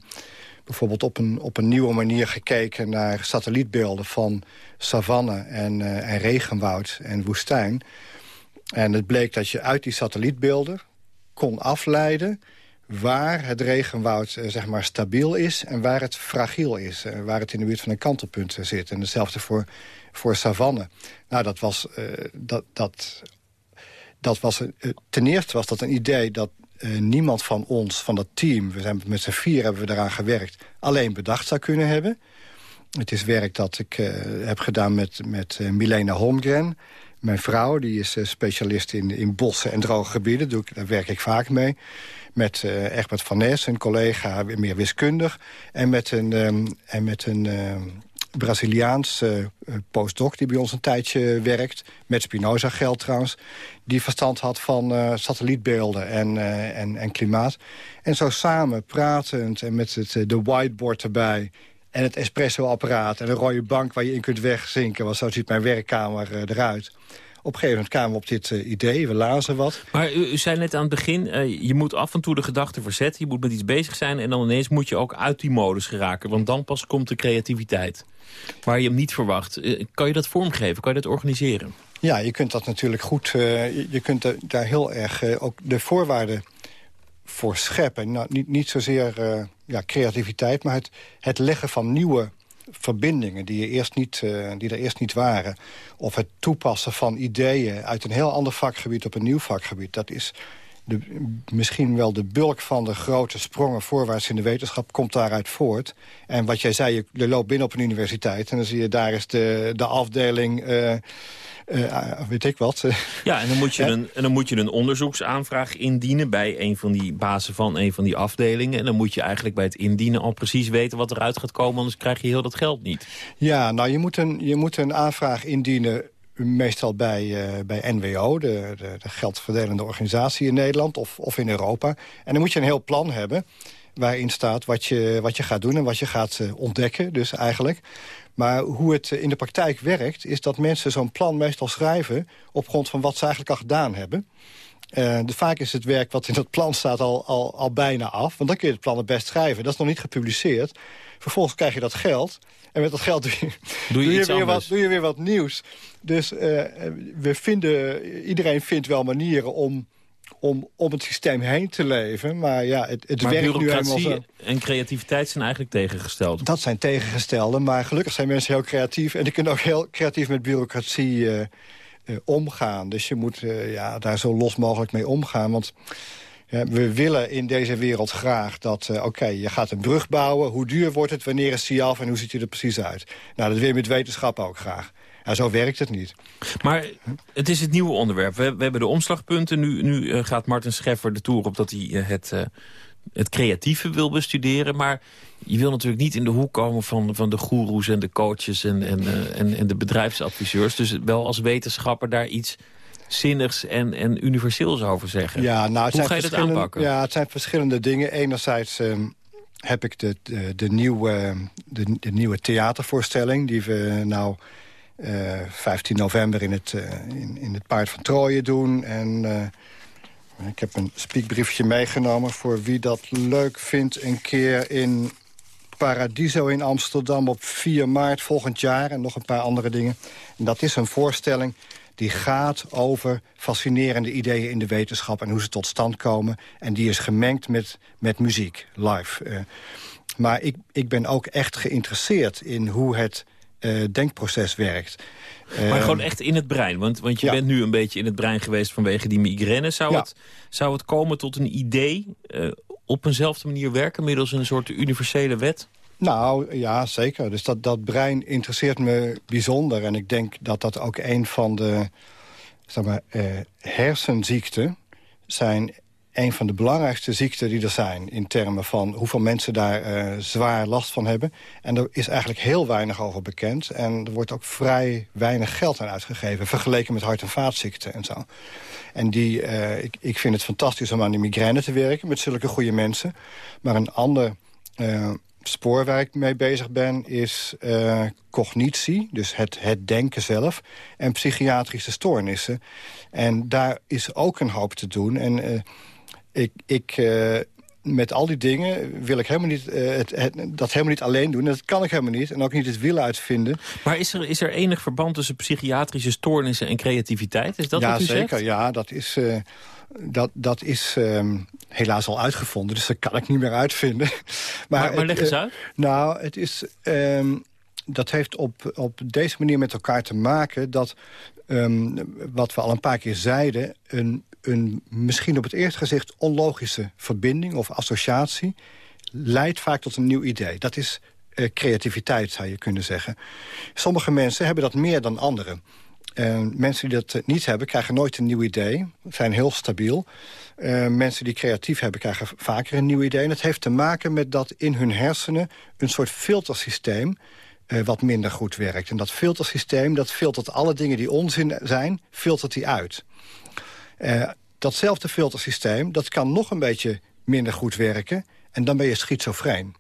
bijvoorbeeld op een, op een nieuwe manier gekeken... naar satellietbeelden van savanne en, en regenwoud en woestijn. En het bleek dat je uit die satellietbeelden kon afleiden waar het regenwoud eh, zeg maar stabiel is en waar het fragiel is. eh, waar het in de buurt van een kantelpunt eh, zit. En hetzelfde voor, voor savanne. Nou, dat was, dat, dat, dat was ten eerste was dat een idee dat niemand van ons, van dat team... we zijn met z'n vier hebben we eraan gewerkt... alleen bedacht zou kunnen hebben. Het is werk dat ik heb gedaan met, met Milena Holmgren. Mijn vrouw, die is specialist in, in bossen en droge gebieden. Daar werk ik vaak mee. Met eh Egbert van Nes, een collega, meer wiskundig. En met een, ehm, en met een ehm, Braziliaans eh, postdoc die bij ons een tijdje werkt. Met Spinoza geld trouwens. Die verstand had van eh, satellietbeelden en, en, en klimaat. En zo samen, pratend en met het, de whiteboard erbij... En het espresso-apparaat en een rode bank waar je in kunt wegzinken. Want zo ziet mijn werkkamer eruit. Op een gegeven moment kwamen we op dit eh, idee. We lazen wat.
Maar u, u zei net aan het begin, eh, je moet af en toe de gedachte verzetten. Je moet met iets bezig zijn en dan ineens moet je ook uit die modus geraken. Want dan pas komt de creativiteit. Waar je hem niet verwacht. Eh, kan je dat vormgeven? Kan je dat organiseren?
Ja, je kunt dat natuurlijk goed... je- kunt daar heel erg ook de voorwaarden voor scheppen. Nou, niet, niet zozeer ja, creativiteit, maar het, het leggen van nieuwe verbindingen die, je eerst niet, uh, die er eerst niet waren... of het toepassen van ideeën uit een heel ander vakgebied op een nieuw vakgebied... dat is de, misschien wel de bulk van de grote sprongen voorwaarts in de wetenschap komt daaruit voort. En wat jij zei, je, loopt binnen op een universiteit... en dan zie je daar is de, de afdeling... Uh, uh, weet ik wat.
Ja, en dan, moet je een, en dan moet je een onderzoeksaanvraag indienen... bij een van die bazen van een van die afdelingen. En dan moet je eigenlijk bij het indienen al precies weten wat eruit gaat komen... anders krijg je heel dat geld niet.
Ja, nou, je moet een, je moet een aanvraag indienen meestal bij, uh, bij NWO, de, de, de, geldverdelende organisatie in Nederland of, of in Europa. En dan moet je een heel plan hebben waarin staat wat je, wat je gaat doen en wat je gaat uh, ontdekken, dus eigenlijk. Maar hoe het in de praktijk werkt, is dat mensen zo'n plan meestal schrijven... op grond van wat ze eigenlijk al gedaan hebben. Uh, de, vaak is het werk wat in dat plan staat al, al, al bijna af. Want dan kun je het plan het best schrijven. Dat is nog niet gepubliceerd. Vervolgens krijg je dat geld. En met dat geld doe je, doe je, weer, wat, doe je weer wat nieuws. Dus uh, we vinden, iedereen vindt wel manieren om, om, om het systeem heen te leven. Maar ja, het, het
maar
werkt nu
helemaal zo. en creativiteit zijn eigenlijk tegengesteld.
Dat zijn tegengestelde, maar gelukkig zijn mensen heel creatief. En die kunnen ook heel creatief met bureaucratie uh, uh, omgaan. Dus je moet ja, daar zo los mogelijk mee omgaan. Want ja, we willen in deze wereld graag dat, uh, oké, je gaat een brug bouwen. Hoe duur wordt het, wanneer is die af en hoe ziet hij er precies uit? Nou, dat wil je met wetenschap ook graag. Ja, zo werkt het niet.
Maar het is het nieuwe onderwerp. We, we hebben de omslagpunten. Nu, nu uh, gaat Martin Scheffer de tour op dat hij uh, het, het creatieve wil bestuderen. Maar je wil natuurlijk niet in de hoek komen van, van de goeroes en de coaches en, en, en, en de bedrijfsadviseurs. Dus wel als wetenschapper daar iets zinnigs en, en universeels over zeggen.
Ja, nou, het
Hoe ga je dat aanpakken?
Ja, het zijn verschillende dingen. Enerzijds um, heb ik de, de, de, nieuwe, de, de, nieuwe theatervoorstelling... die we nou eh, 15 november in het, uh, in, in, het Paard van Trooien doen. En uh, ik heb een spiekbriefje meegenomen... voor wie dat leuk vindt een keer in Paradiso in Amsterdam... op 4 maart volgend jaar en nog een paar andere dingen. En dat is een voorstelling die gaat over fascinerende ideeën in de wetenschap... en hoe ze tot stand komen. En die is gemengd met, met muziek, live. Maar ik, ik ben ook echt geïnteresseerd in hoe het uh, denkproces werkt.
Maar uh, gewoon echt in het brein. Want, want je ja. bent nu een beetje in het brein geweest vanwege die migraine. Zou, ja. het, zou het komen tot een idee uh, op eenzelfde manier werken... middels een soort universele wet?
Nou, ja, zeker. Dus dat, dat brein interesseert me bijzonder. En ik denk dat dat ook een van de zeg maar, uh, hersenziekten zijn een van de belangrijkste ziekten die er zijn... in termen van hoeveel mensen daar uh, zwaar last van hebben. En er is eigenlijk heel weinig over bekend. En er wordt ook vrij weinig geld aan uitgegeven... vergeleken met hart- en vaatziekten en zo. En die, uh, ik, ik vind het fantastisch om aan die migraine te werken... met zulke goede mensen. Maar een ander... Uh, spoor waar ik mee bezig ben is cognitie, dus het, het denken zelf... en psychiatrische stoornissen. En daar is ook een hoop te doen. En ik... ik uh, met al die dingen wil ik helemaal niet, het, het, dat helemaal niet alleen doen. Dat kan ik helemaal niet. En ook niet het willen uitvinden.
Maar is er, is er enig verband tussen psychiatrische stoornissen en creativiteit? Is dat
ja,
wat u
zeker.
zegt?
Ja, dat is dat, dat is um, helaas al uitgevonden, dus dat kan ik niet meer uitvinden.
maar, maar, maar leg eens uit.
Nou, het is, um, dat heeft op, op deze manier met elkaar te maken... dat, um, wat we al een paar keer zeiden... een, een misschien op het eerste gezicht onlogische verbinding of associatie... leidt vaak tot een nieuw idee. Dat is uh, creativiteit, zou je kunnen zeggen. Sommige mensen hebben dat meer dan anderen. Uh, mensen die dat niet hebben, krijgen nooit een nieuw idee. Zijn heel stabiel. Uh, mensen die creatief hebben, krijgen vaker een nieuw idee. En dat heeft te maken met dat in hun hersenen... een soort filtersysteem uh, wat minder goed werkt. En dat filtersysteem, dat filtert alle dingen die onzin zijn... filtert die uit. datzelfde filtersysteem, dat kan nog een beetje minder goed werken... en dan ben je schizofreen.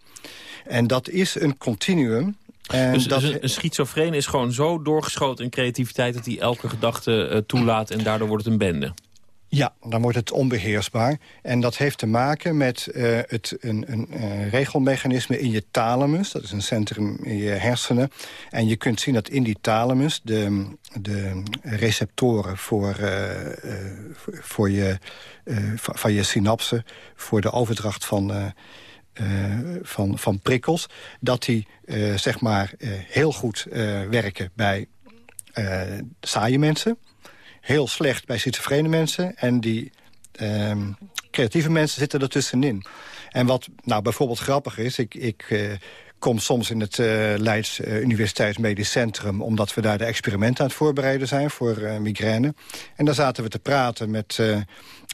En dat is een continuum
en dus, dat... dus een, een schizofreen is gewoon zo doorgeschoten in creativiteit... dat hij elke gedachte uh, toelaat en daardoor wordt het een bende?
Ja, dan wordt het onbeheersbaar. En dat heeft te maken met uh, het, een, een uh, regelmechanisme in je thalamus. Dat is een centrum in je hersenen. En je kunt zien dat in die thalamus de, de receptoren voor, uh, voor je, van je synapsen... voor de overdracht van van, van prikkels... dat die zeg maar heel goed werken bij saaie mensen... heel slecht bij schizofrene mensen... en die ehm, creatieve mensen zitten ertussenin. En wat nou bijvoorbeeld grappig is... ik, ik kom soms in het uh, Leids uh, Universiteits Medisch Centrum... omdat we daar de experimenten aan het voorbereiden zijn voor migraine. En daar zaten we te praten met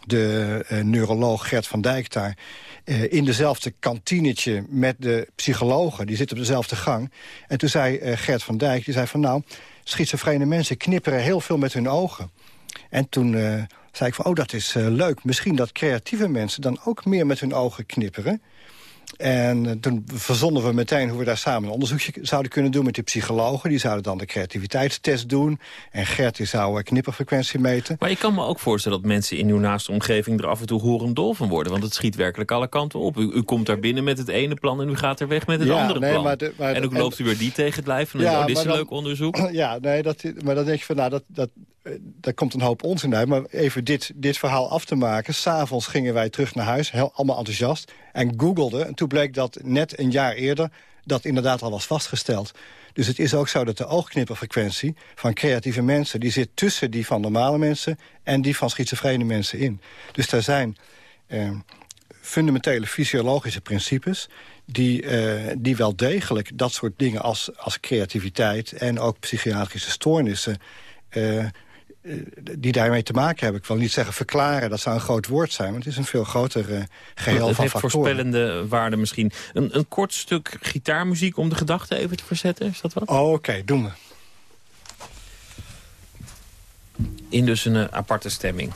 de neuroloog Gert van Dijk daar... in dezelfde kantinetje met de psychologen. Die zitten op dezelfde gang. En toen zei Gert van Dijk, die zei van... nou, schizofrene mensen knipperen heel veel met hun ogen. En toen zei ik van, oh, dat is leuk. Misschien dat creatieve mensen dan ook meer met hun ogen knipperen... En eh, toen verzonnen we meteen hoe we daar samen een onderzoekje zouden kunnen doen met de psychologen. Die zouden dan de creativiteitstest doen. En Gert die zou knipperfrequentie meten.
Maar ik kan me ook voorstellen dat mensen in uw naaste omgeving er af en toe horendol van worden. Want het schiet werkelijk alle kanten op. U, u komt daar binnen met het ene plan en u gaat er weg met het andere plan. Maar maar en ook loopt u weer die tegen het lijf. En ja, oh, dit is een leuk onderzoek.
Ja, nee, dat, maar dan denk je van, nou, dat, dat, eh, daar komt een hoop onzin uit. Maar even dit, dit verhaal af te maken. S'avonds gingen wij terug naar huis, heel, allemaal enthousiast. En googelden. En toen bleek dat net een jaar eerder dat inderdaad al was vastgesteld. Dus het is ook zo dat de oogknipperfrequentie van creatieve mensen... die zit tussen die van normale mensen en die van schizofrene mensen in. Dus daar zijn eh, fundamentele fysiologische principes... Die, eh, die wel degelijk dat soort dingen als, als creativiteit... en ook psychiatrische stoornissen... Eh, die daarmee te maken hebben. Ik wil niet zeggen verklaren, dat zou een groot woord zijn... maar het is een veel groter uh, geheel
het
van
heeft voorspellende waarde misschien. Een, een kort stuk gitaarmuziek om de gedachten even te verzetten, is dat wat?
Oh, Oké, doen we.
In dus een uh, aparte stemming.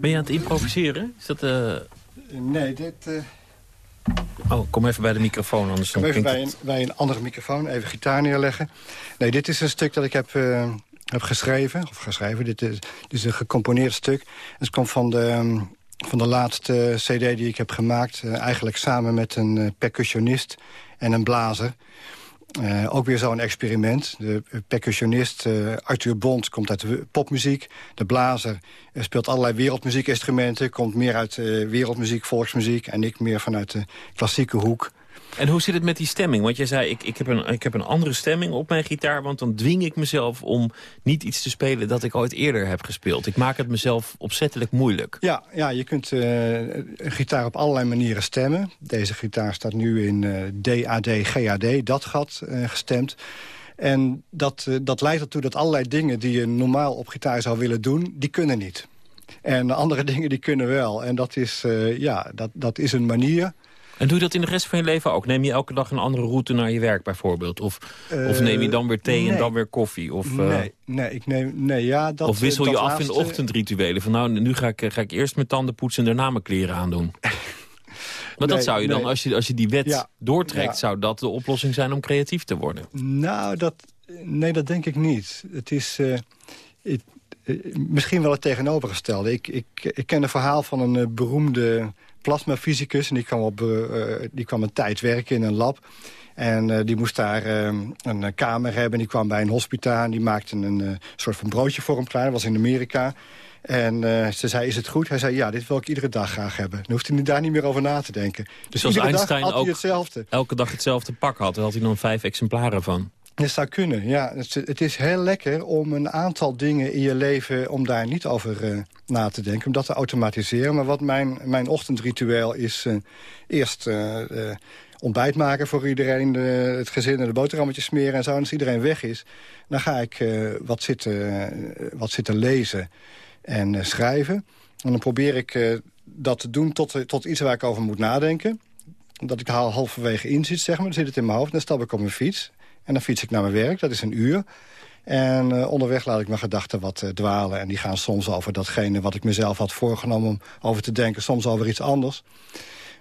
Ben je aan het improviseren? Is dat... Uh...
Nee, dit... Uh...
Oh, kom even bij de microfoon. Anders
kom even bij een, bij een andere microfoon. Even gitaar neerleggen. Nee, dit is een stuk dat ik heb, uh, heb geschreven. Of geschreven. Dit is, dit is een gecomponeerd stuk. Het komt van de, um, van de laatste cd die ik heb gemaakt. Eigenlijk samen met een percussionist en een blazer. Uh, ook weer zo'n experiment. De percussionist uh, Arthur Bond komt uit de popmuziek. De blazer uh, speelt allerlei wereldmuziekinstrumenten. Komt meer uit wereldmuziek, volksmuziek. En ik meer vanuit de klassieke hoek.
En hoe zit het met die stemming? Want jij zei, ik, ik, heb een, ik heb een andere stemming op mijn gitaar... want dan dwing ik mezelf om niet iets te spelen dat ik ooit eerder heb gespeeld. Ik maak het mezelf opzettelijk moeilijk.
Ja, ja je kunt uh, een gitaar op allerlei manieren stemmen. Deze gitaar staat nu in uh, DAD, GAD, dat gat uh, gestemd. En dat, dat leidt ertoe dat allerlei dingen die je normaal op gitaar zou willen doen... die kunnen niet. En andere dingen die kunnen wel. En dat is, ja, dat, dat is een manier
en doe je dat in de rest van je leven ook? Neem je elke dag een andere route naar je werk bijvoorbeeld? Of, of neem je dan weer thee en dan weer koffie? Of,
uh, nee, nee, ik neem, nee, ja, dat,
of wissel je af in de ochtendrituelen? Van nou, nu ga ik, ga ik eerst mijn tanden poetsen en daarna mijn kleren aandoen. Maar dat zou je dan, als, je, als je die wet doortrekt... zou dat de oplossing zijn om creatief te worden?
Nou, dat, nee, dat denk ik niet. Het is... Uh, misschien wel het tegenovergestelde. Ik, ik, ik ken een verhaal van een beroemde plasmafysicus. En die kwam, op, uh, die kwam een tijd werken in een lab. En uh, die moest daar uh, een kamer hebben. Die kwam bij een hospitaal en die maakte een soort van broodje voor hem klaar. Dat was in Amerika. En ze zei, is het goed? Hij zei, ja, dit wil ik iedere dag graag hebben. Dan hoeft hij daar niet meer over na te denken.
Dus, als Einstein ook hetzelfde. elke dag hetzelfde pak had, had hij dan vijf exemplaren van.
Dat zou kunnen, ja. Het, is heel lekker om een aantal dingen in je leven... om daar niet over uh, na te denken, om dat te automatiseren. Maar wat mijn, mijn ochtendritueel is... Uh, eerst uh, ontbijt maken voor iedereen, het gezin en de boterhammetjes smeren... en zo, en als iedereen weg is, dan ga ik wat, zitten, wat zitten lezen en schrijven. En dan probeer ik dat te doen tot, tot iets waar ik over moet nadenken dat ik halverwege in zit, zeg maar. Dan zit het in mijn hoofd, dan stap ik op mijn fiets. En dan fiets ik naar mijn werk, dat is een uur. En uh, onderweg laat ik mijn gedachten wat uh, dwalen. En die gaan soms over datgene wat ik mezelf had voorgenomen om over te denken. Soms over iets anders.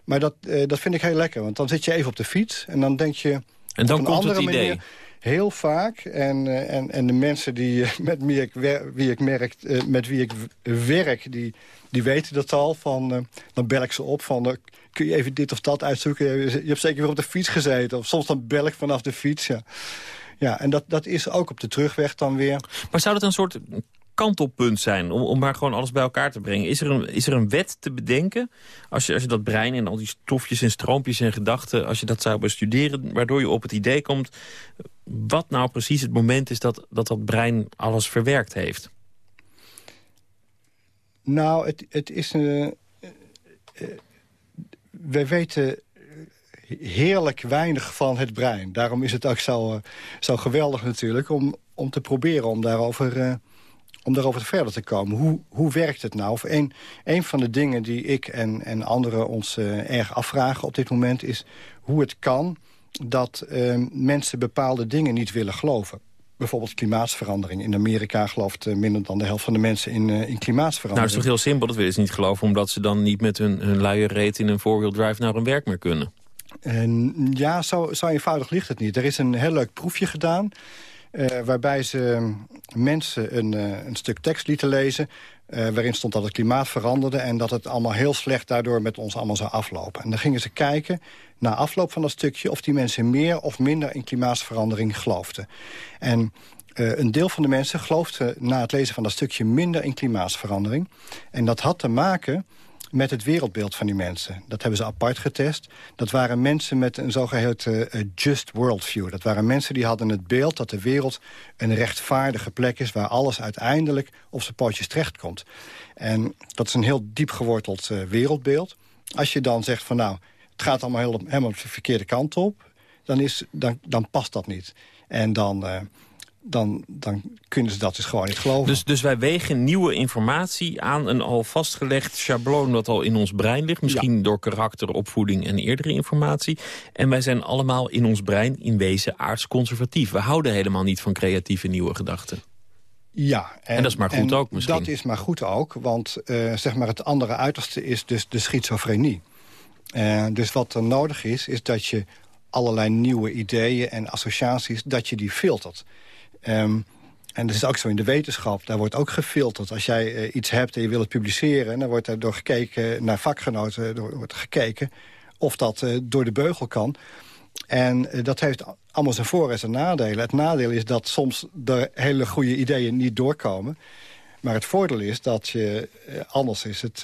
Maar dat, uh, dat vind ik heel lekker. Want dan zit je even op de fiets en dan denk je...
En dan komt het idee. Manier,
heel vaak. En, en, en de mensen die, met wie ik, wie ik merk, met wie ik werk, die, die weten dat al. Van, dan bel ik ze op van kun je even dit of dat uitzoeken? Je hebt zeker weer op de fiets gezeten. Of soms dan bel ik vanaf de fiets, ja. Ja, en dat, dat is ook op de terugweg dan weer.
Maar zou dat een soort kantelpunt zijn om, om maar gewoon alles bij elkaar te brengen? Is er een, is er een wet te bedenken als je, als je dat brein en al die stofjes en stroompjes en gedachten... als je dat zou bestuderen, waardoor je op het idee komt... wat nou precies het moment is dat dat, dat brein alles verwerkt heeft?
Nou, het, het is een... Uh, uh, wij weten heerlijk weinig van het brein. Daarom is het ook zo, eh, zo geweldig natuurlijk om, om te proberen om daarover, om daarover verder te komen. Hoe, hoe werkt het nou? Of een, een van de dingen die ik en, en anderen ons erg afvragen op dit moment... is hoe het kan dat mensen bepaalde dingen niet willen geloven bijvoorbeeld klimaatsverandering. In Amerika gelooft uh, minder dan de helft van de mensen in, uh, in klimaatsverandering.
Nou, dat is toch heel simpel. Dat willen ze niet geloven... omdat ze dan niet met hun, hun luie reet in een four-wheel drive naar hun werk meer kunnen.
En, ja, zo, zo eenvoudig ligt het niet. Er is een heel leuk proefje gedaan... Uh, waarbij ze mensen een, een stuk tekst lieten lezen... waarin stond dat het klimaat veranderde... en dat het allemaal heel slecht daardoor met ons allemaal zou aflopen. En dan gingen ze kijken na afloop van dat stukje... of die mensen meer of minder in klimaatsverandering geloofden. En uh, een deel van de mensen geloofde na het lezen van dat stukje... minder in klimaatsverandering. En dat had te maken met het wereldbeeld van die mensen. Dat hebben ze apart getest. Dat waren mensen met een zogeheten uh, just worldview. Dat waren mensen die hadden het beeld dat de wereld een rechtvaardige plek is... waar alles uiteindelijk op zijn pootjes terechtkomt. En dat is een heel diep geworteld uh, wereldbeeld. Als je dan zegt van nou, het gaat allemaal helemaal de verkeerde kant op... dan, is, dan, dan past dat niet. En dan, uh, dan, dan kunnen ze dat dus gewoon niet geloven.
Dus, dus wij wegen nieuwe informatie aan een al vastgelegd schabloon... dat al in ons brein ligt, misschien door karakter, opvoeding en eerdere informatie. En wij zijn allemaal in ons brein in wezen aardsconservatief. We houden helemaal niet van creatieve nieuwe gedachten.
Ja,
en, en, dat is maar goed ook misschien.
Dat is maar goed ook, want uh, zeg maar het andere uiterste is dus de schizofrenie. Uh, dus wat er nodig is, is dat je allerlei nieuwe ideeën en associaties... dat je die filtert. Um, en dat is ook zo in de wetenschap. Daar wordt ook gefilterd. Als jij uh, iets hebt en je wil het publiceren... dan wordt er door gekeken naar vakgenoten wordt gekeken... of dat uh, door de beugel kan. En uh, dat heeft allemaal zijn voor- en zijn nadelen. Het nadeel is dat soms de hele goede ideeën niet doorkomen. Maar het voordeel is dat je, eh, anders is het,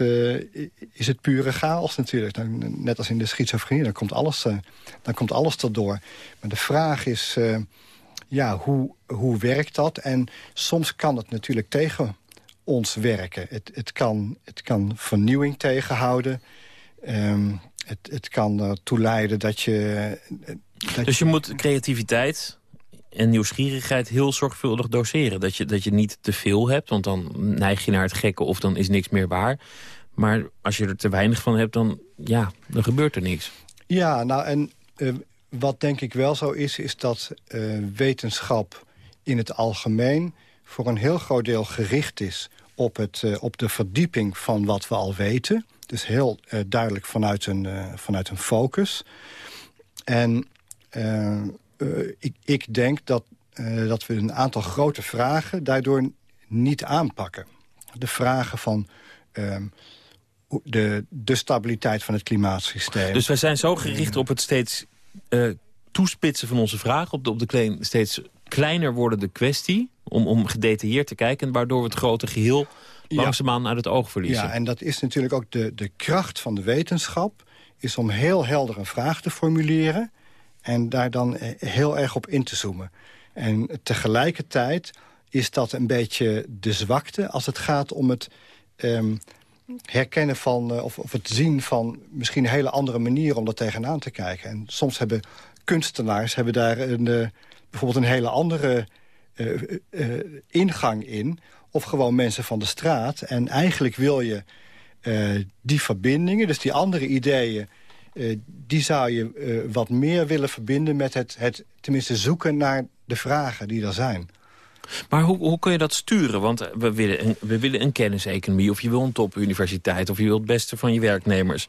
is het pure chaos natuurlijk. Net als in de schizofrenie, dan komt alles, dan komt alles erdoor. Maar de vraag is, ja, hoe, hoe werkt dat? En soms kan het natuurlijk tegen ons werken. Het, het, kan, het kan vernieuwing tegenhouden. Um, het, het kan ertoe leiden dat je...
Dat dus je, je moet creativiteit en nieuwsgierigheid heel zorgvuldig doseren. Dat je, dat je niet te veel hebt, want dan neig je naar het gekke... of dan is niks meer waar. Maar als je er te weinig van hebt, dan, ja, dan gebeurt er niks.
Ja, nou, en uh, wat denk ik wel zo is... is dat uh, wetenschap in het algemeen voor een heel groot deel gericht is... op, het, uh, op de verdieping van wat we al weten. Dus heel duidelijk vanuit een, vanuit een focus. En ik, ik, denk dat, dat we een aantal grote vragen daardoor niet aanpakken. De vragen van uh, de, de stabiliteit van het klimaatsysteem.
Dus wij zijn zo gericht op het steeds uh, toespitsen van onze vragen... op de, op de klein, steeds kleiner wordende kwestie... Om, om gedetailleerd te kijken... waardoor we het grote geheel langzaamaan uit het oog verliezen.
Ja, en dat is natuurlijk ook de, de kracht van de wetenschap... is om heel helder een vraag te formuleren... En daar dan eh, heel erg op in te zoomen. En tegelijkertijd is dat een beetje de zwakte... als het gaat om het um, herkennen van... Uh, of, of, het zien van misschien een hele andere manier om er tegenaan te kijken. En soms hebben kunstenaars hebben daar een, uh, bijvoorbeeld een hele andere uh, ingang in... of gewoon mensen van de straat. En eigenlijk wil je die verbindingen, dus die andere ideeën die zou je wat meer willen verbinden met het, het tenminste zoeken naar de vragen die er zijn.
Maar hoe, hoe kun je dat sturen? Want we willen, een, we willen een kenniseconomie, of je wil een topuniversiteit... of je wilt het beste van je werknemers.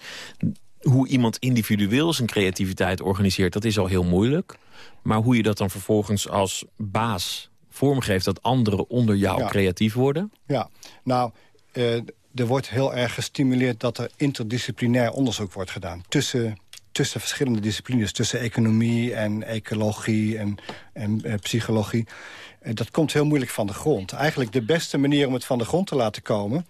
Hoe iemand individueel zijn creativiteit organiseert, dat is al heel moeilijk. Maar hoe je dat dan vervolgens als baas vormgeeft... dat anderen onder jou creatief worden?
Ja, nou, uh, er wordt heel erg gestimuleerd dat er interdisciplinair onderzoek wordt gedaan. Tussen, tussen verschillende disciplines. Tussen economie en ecologie en, en eh, psychologie. Eh, dat komt heel moeilijk van de grond. Eigenlijk de beste manier om het van de grond te laten komen...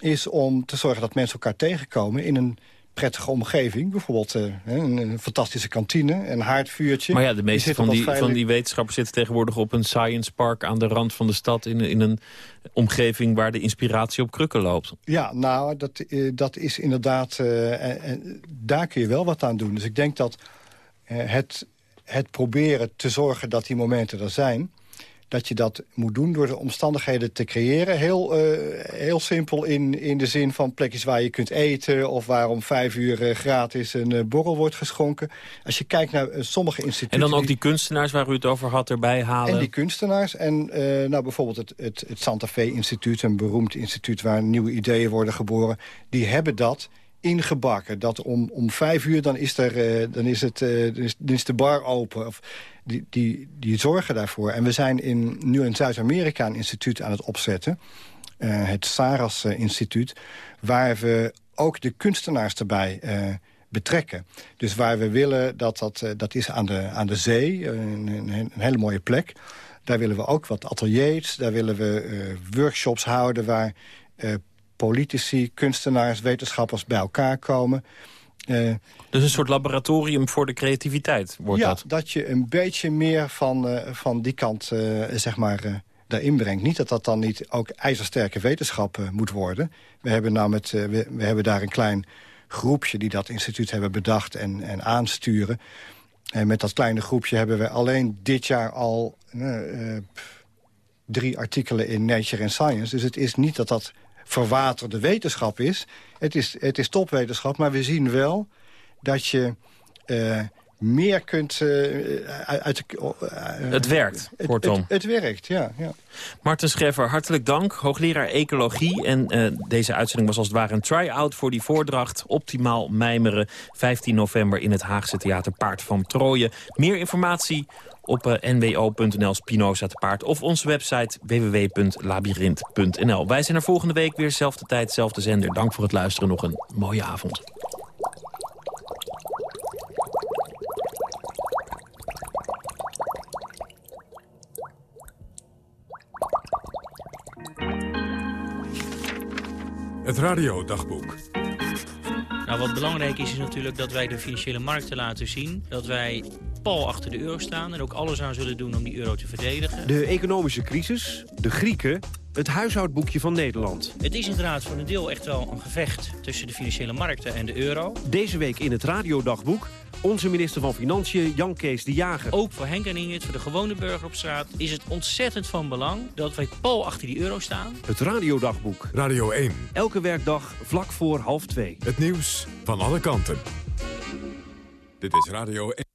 is om te zorgen dat mensen elkaar tegenkomen in een prettige omgeving. Bijvoorbeeld uh, een, een, fantastische kantine, een haardvuurtje.
Maar ja, de meeste van die, van die wetenschappers zitten tegenwoordig op een science park... aan de rand van de stad in, in een omgeving waar de inspiratie op krukken loopt.
Ja, nou, dat, uh, dat is inderdaad... Uh, daar kun je wel wat aan doen. Dus ik denk dat het, het proberen te zorgen dat die momenten er zijn dat je dat moet doen door de omstandigheden te creëren. Heel, uh, heel simpel in, in de zin van plekjes waar je kunt eten... of waar om vijf uur uh, gratis een uh, borrel wordt geschonken. Als je kijkt naar sommige instituten...
En dan ook die kunstenaars waar u het over had erbij halen?
En die kunstenaars. En nou, bijvoorbeeld het, het, het Santa Fe Instituut, een beroemd instituut... waar nieuwe ideeën worden geboren. Die hebben dat ingebakken. Dat om, om vijf uur dan is, er, uh, dan is, het, uh, dan, is, dan is de bar open. Of die, die, die zorgen daarvoor. En we zijn in, nu in Zuid-Amerika een instituut aan het opzetten. Uh, het Saras Instituut. Waar we ook de kunstenaars erbij betrekken. Dus waar we willen, dat, dat, dat is aan de, aan de zee. Een, een hele mooie plek. Daar willen we ook wat ateliers. Daar willen we workshops houden waar politici, kunstenaars, wetenschappers bij elkaar komen.
Uh, dus een soort laboratorium voor de creativiteit wordt
ja,
dat?
dat je een beetje meer van, uh, van die kant uh, zeg maar, daarin brengt. Niet dat dat dan niet ook ijzersterke wetenschap moet worden. We hebben, nou met, we, we, hebben daar een klein groepje die dat instituut hebben bedacht en, en aansturen. En met dat kleine groepje hebben we alleen dit jaar al drie artikelen in Nature and Science. Dus het is niet dat dat verwaterde wetenschap is. Het is, het is topwetenschap, maar we zien wel dat je... Uh, meer kunt uh, uit
de... Uh, het werkt, kortom.
Het, het, het, werkt, ja, ja.
Marten Scheffer, hartelijk dank. Hoogleraar Ecologie. En uh, deze uitzending was als het ware een try-out voor die voordracht. Optimaal mijmeren, 15 november in het Haagse Theater Paard van Trooien. Meer informatie op nwo.nl Spinoza te paard... of onze website www.labyrinth.nl. Wij zijn er volgende week weer, zelfde tijd, zelfde zender. Dank voor het luisteren, nog een mooie avond.
Het radiodagboek.
Nou, wat belangrijk is, is natuurlijk dat wij de financiële markten laten zien... dat wij pal achter de euro staan en ook alles aan zullen doen om die euro te verdedigen.
De economische crisis, de Grieken, het huishoudboekje van Nederland.
Het is inderdaad voor een deel echt wel een gevecht tussen de financiële markten en de euro.
Deze week in het radiodagboek onze minister van Financiën, Jan Kees de Jager.
Ook voor Henk en Ingrid, voor de gewone burger op straat... is het ontzettend van belang dat wij pal achter die euro staan.
Het radiodagboek.
Radio 1.
Elke werkdag vlak voor half twee.
Het nieuws van alle kanten. Dit is Radio 1.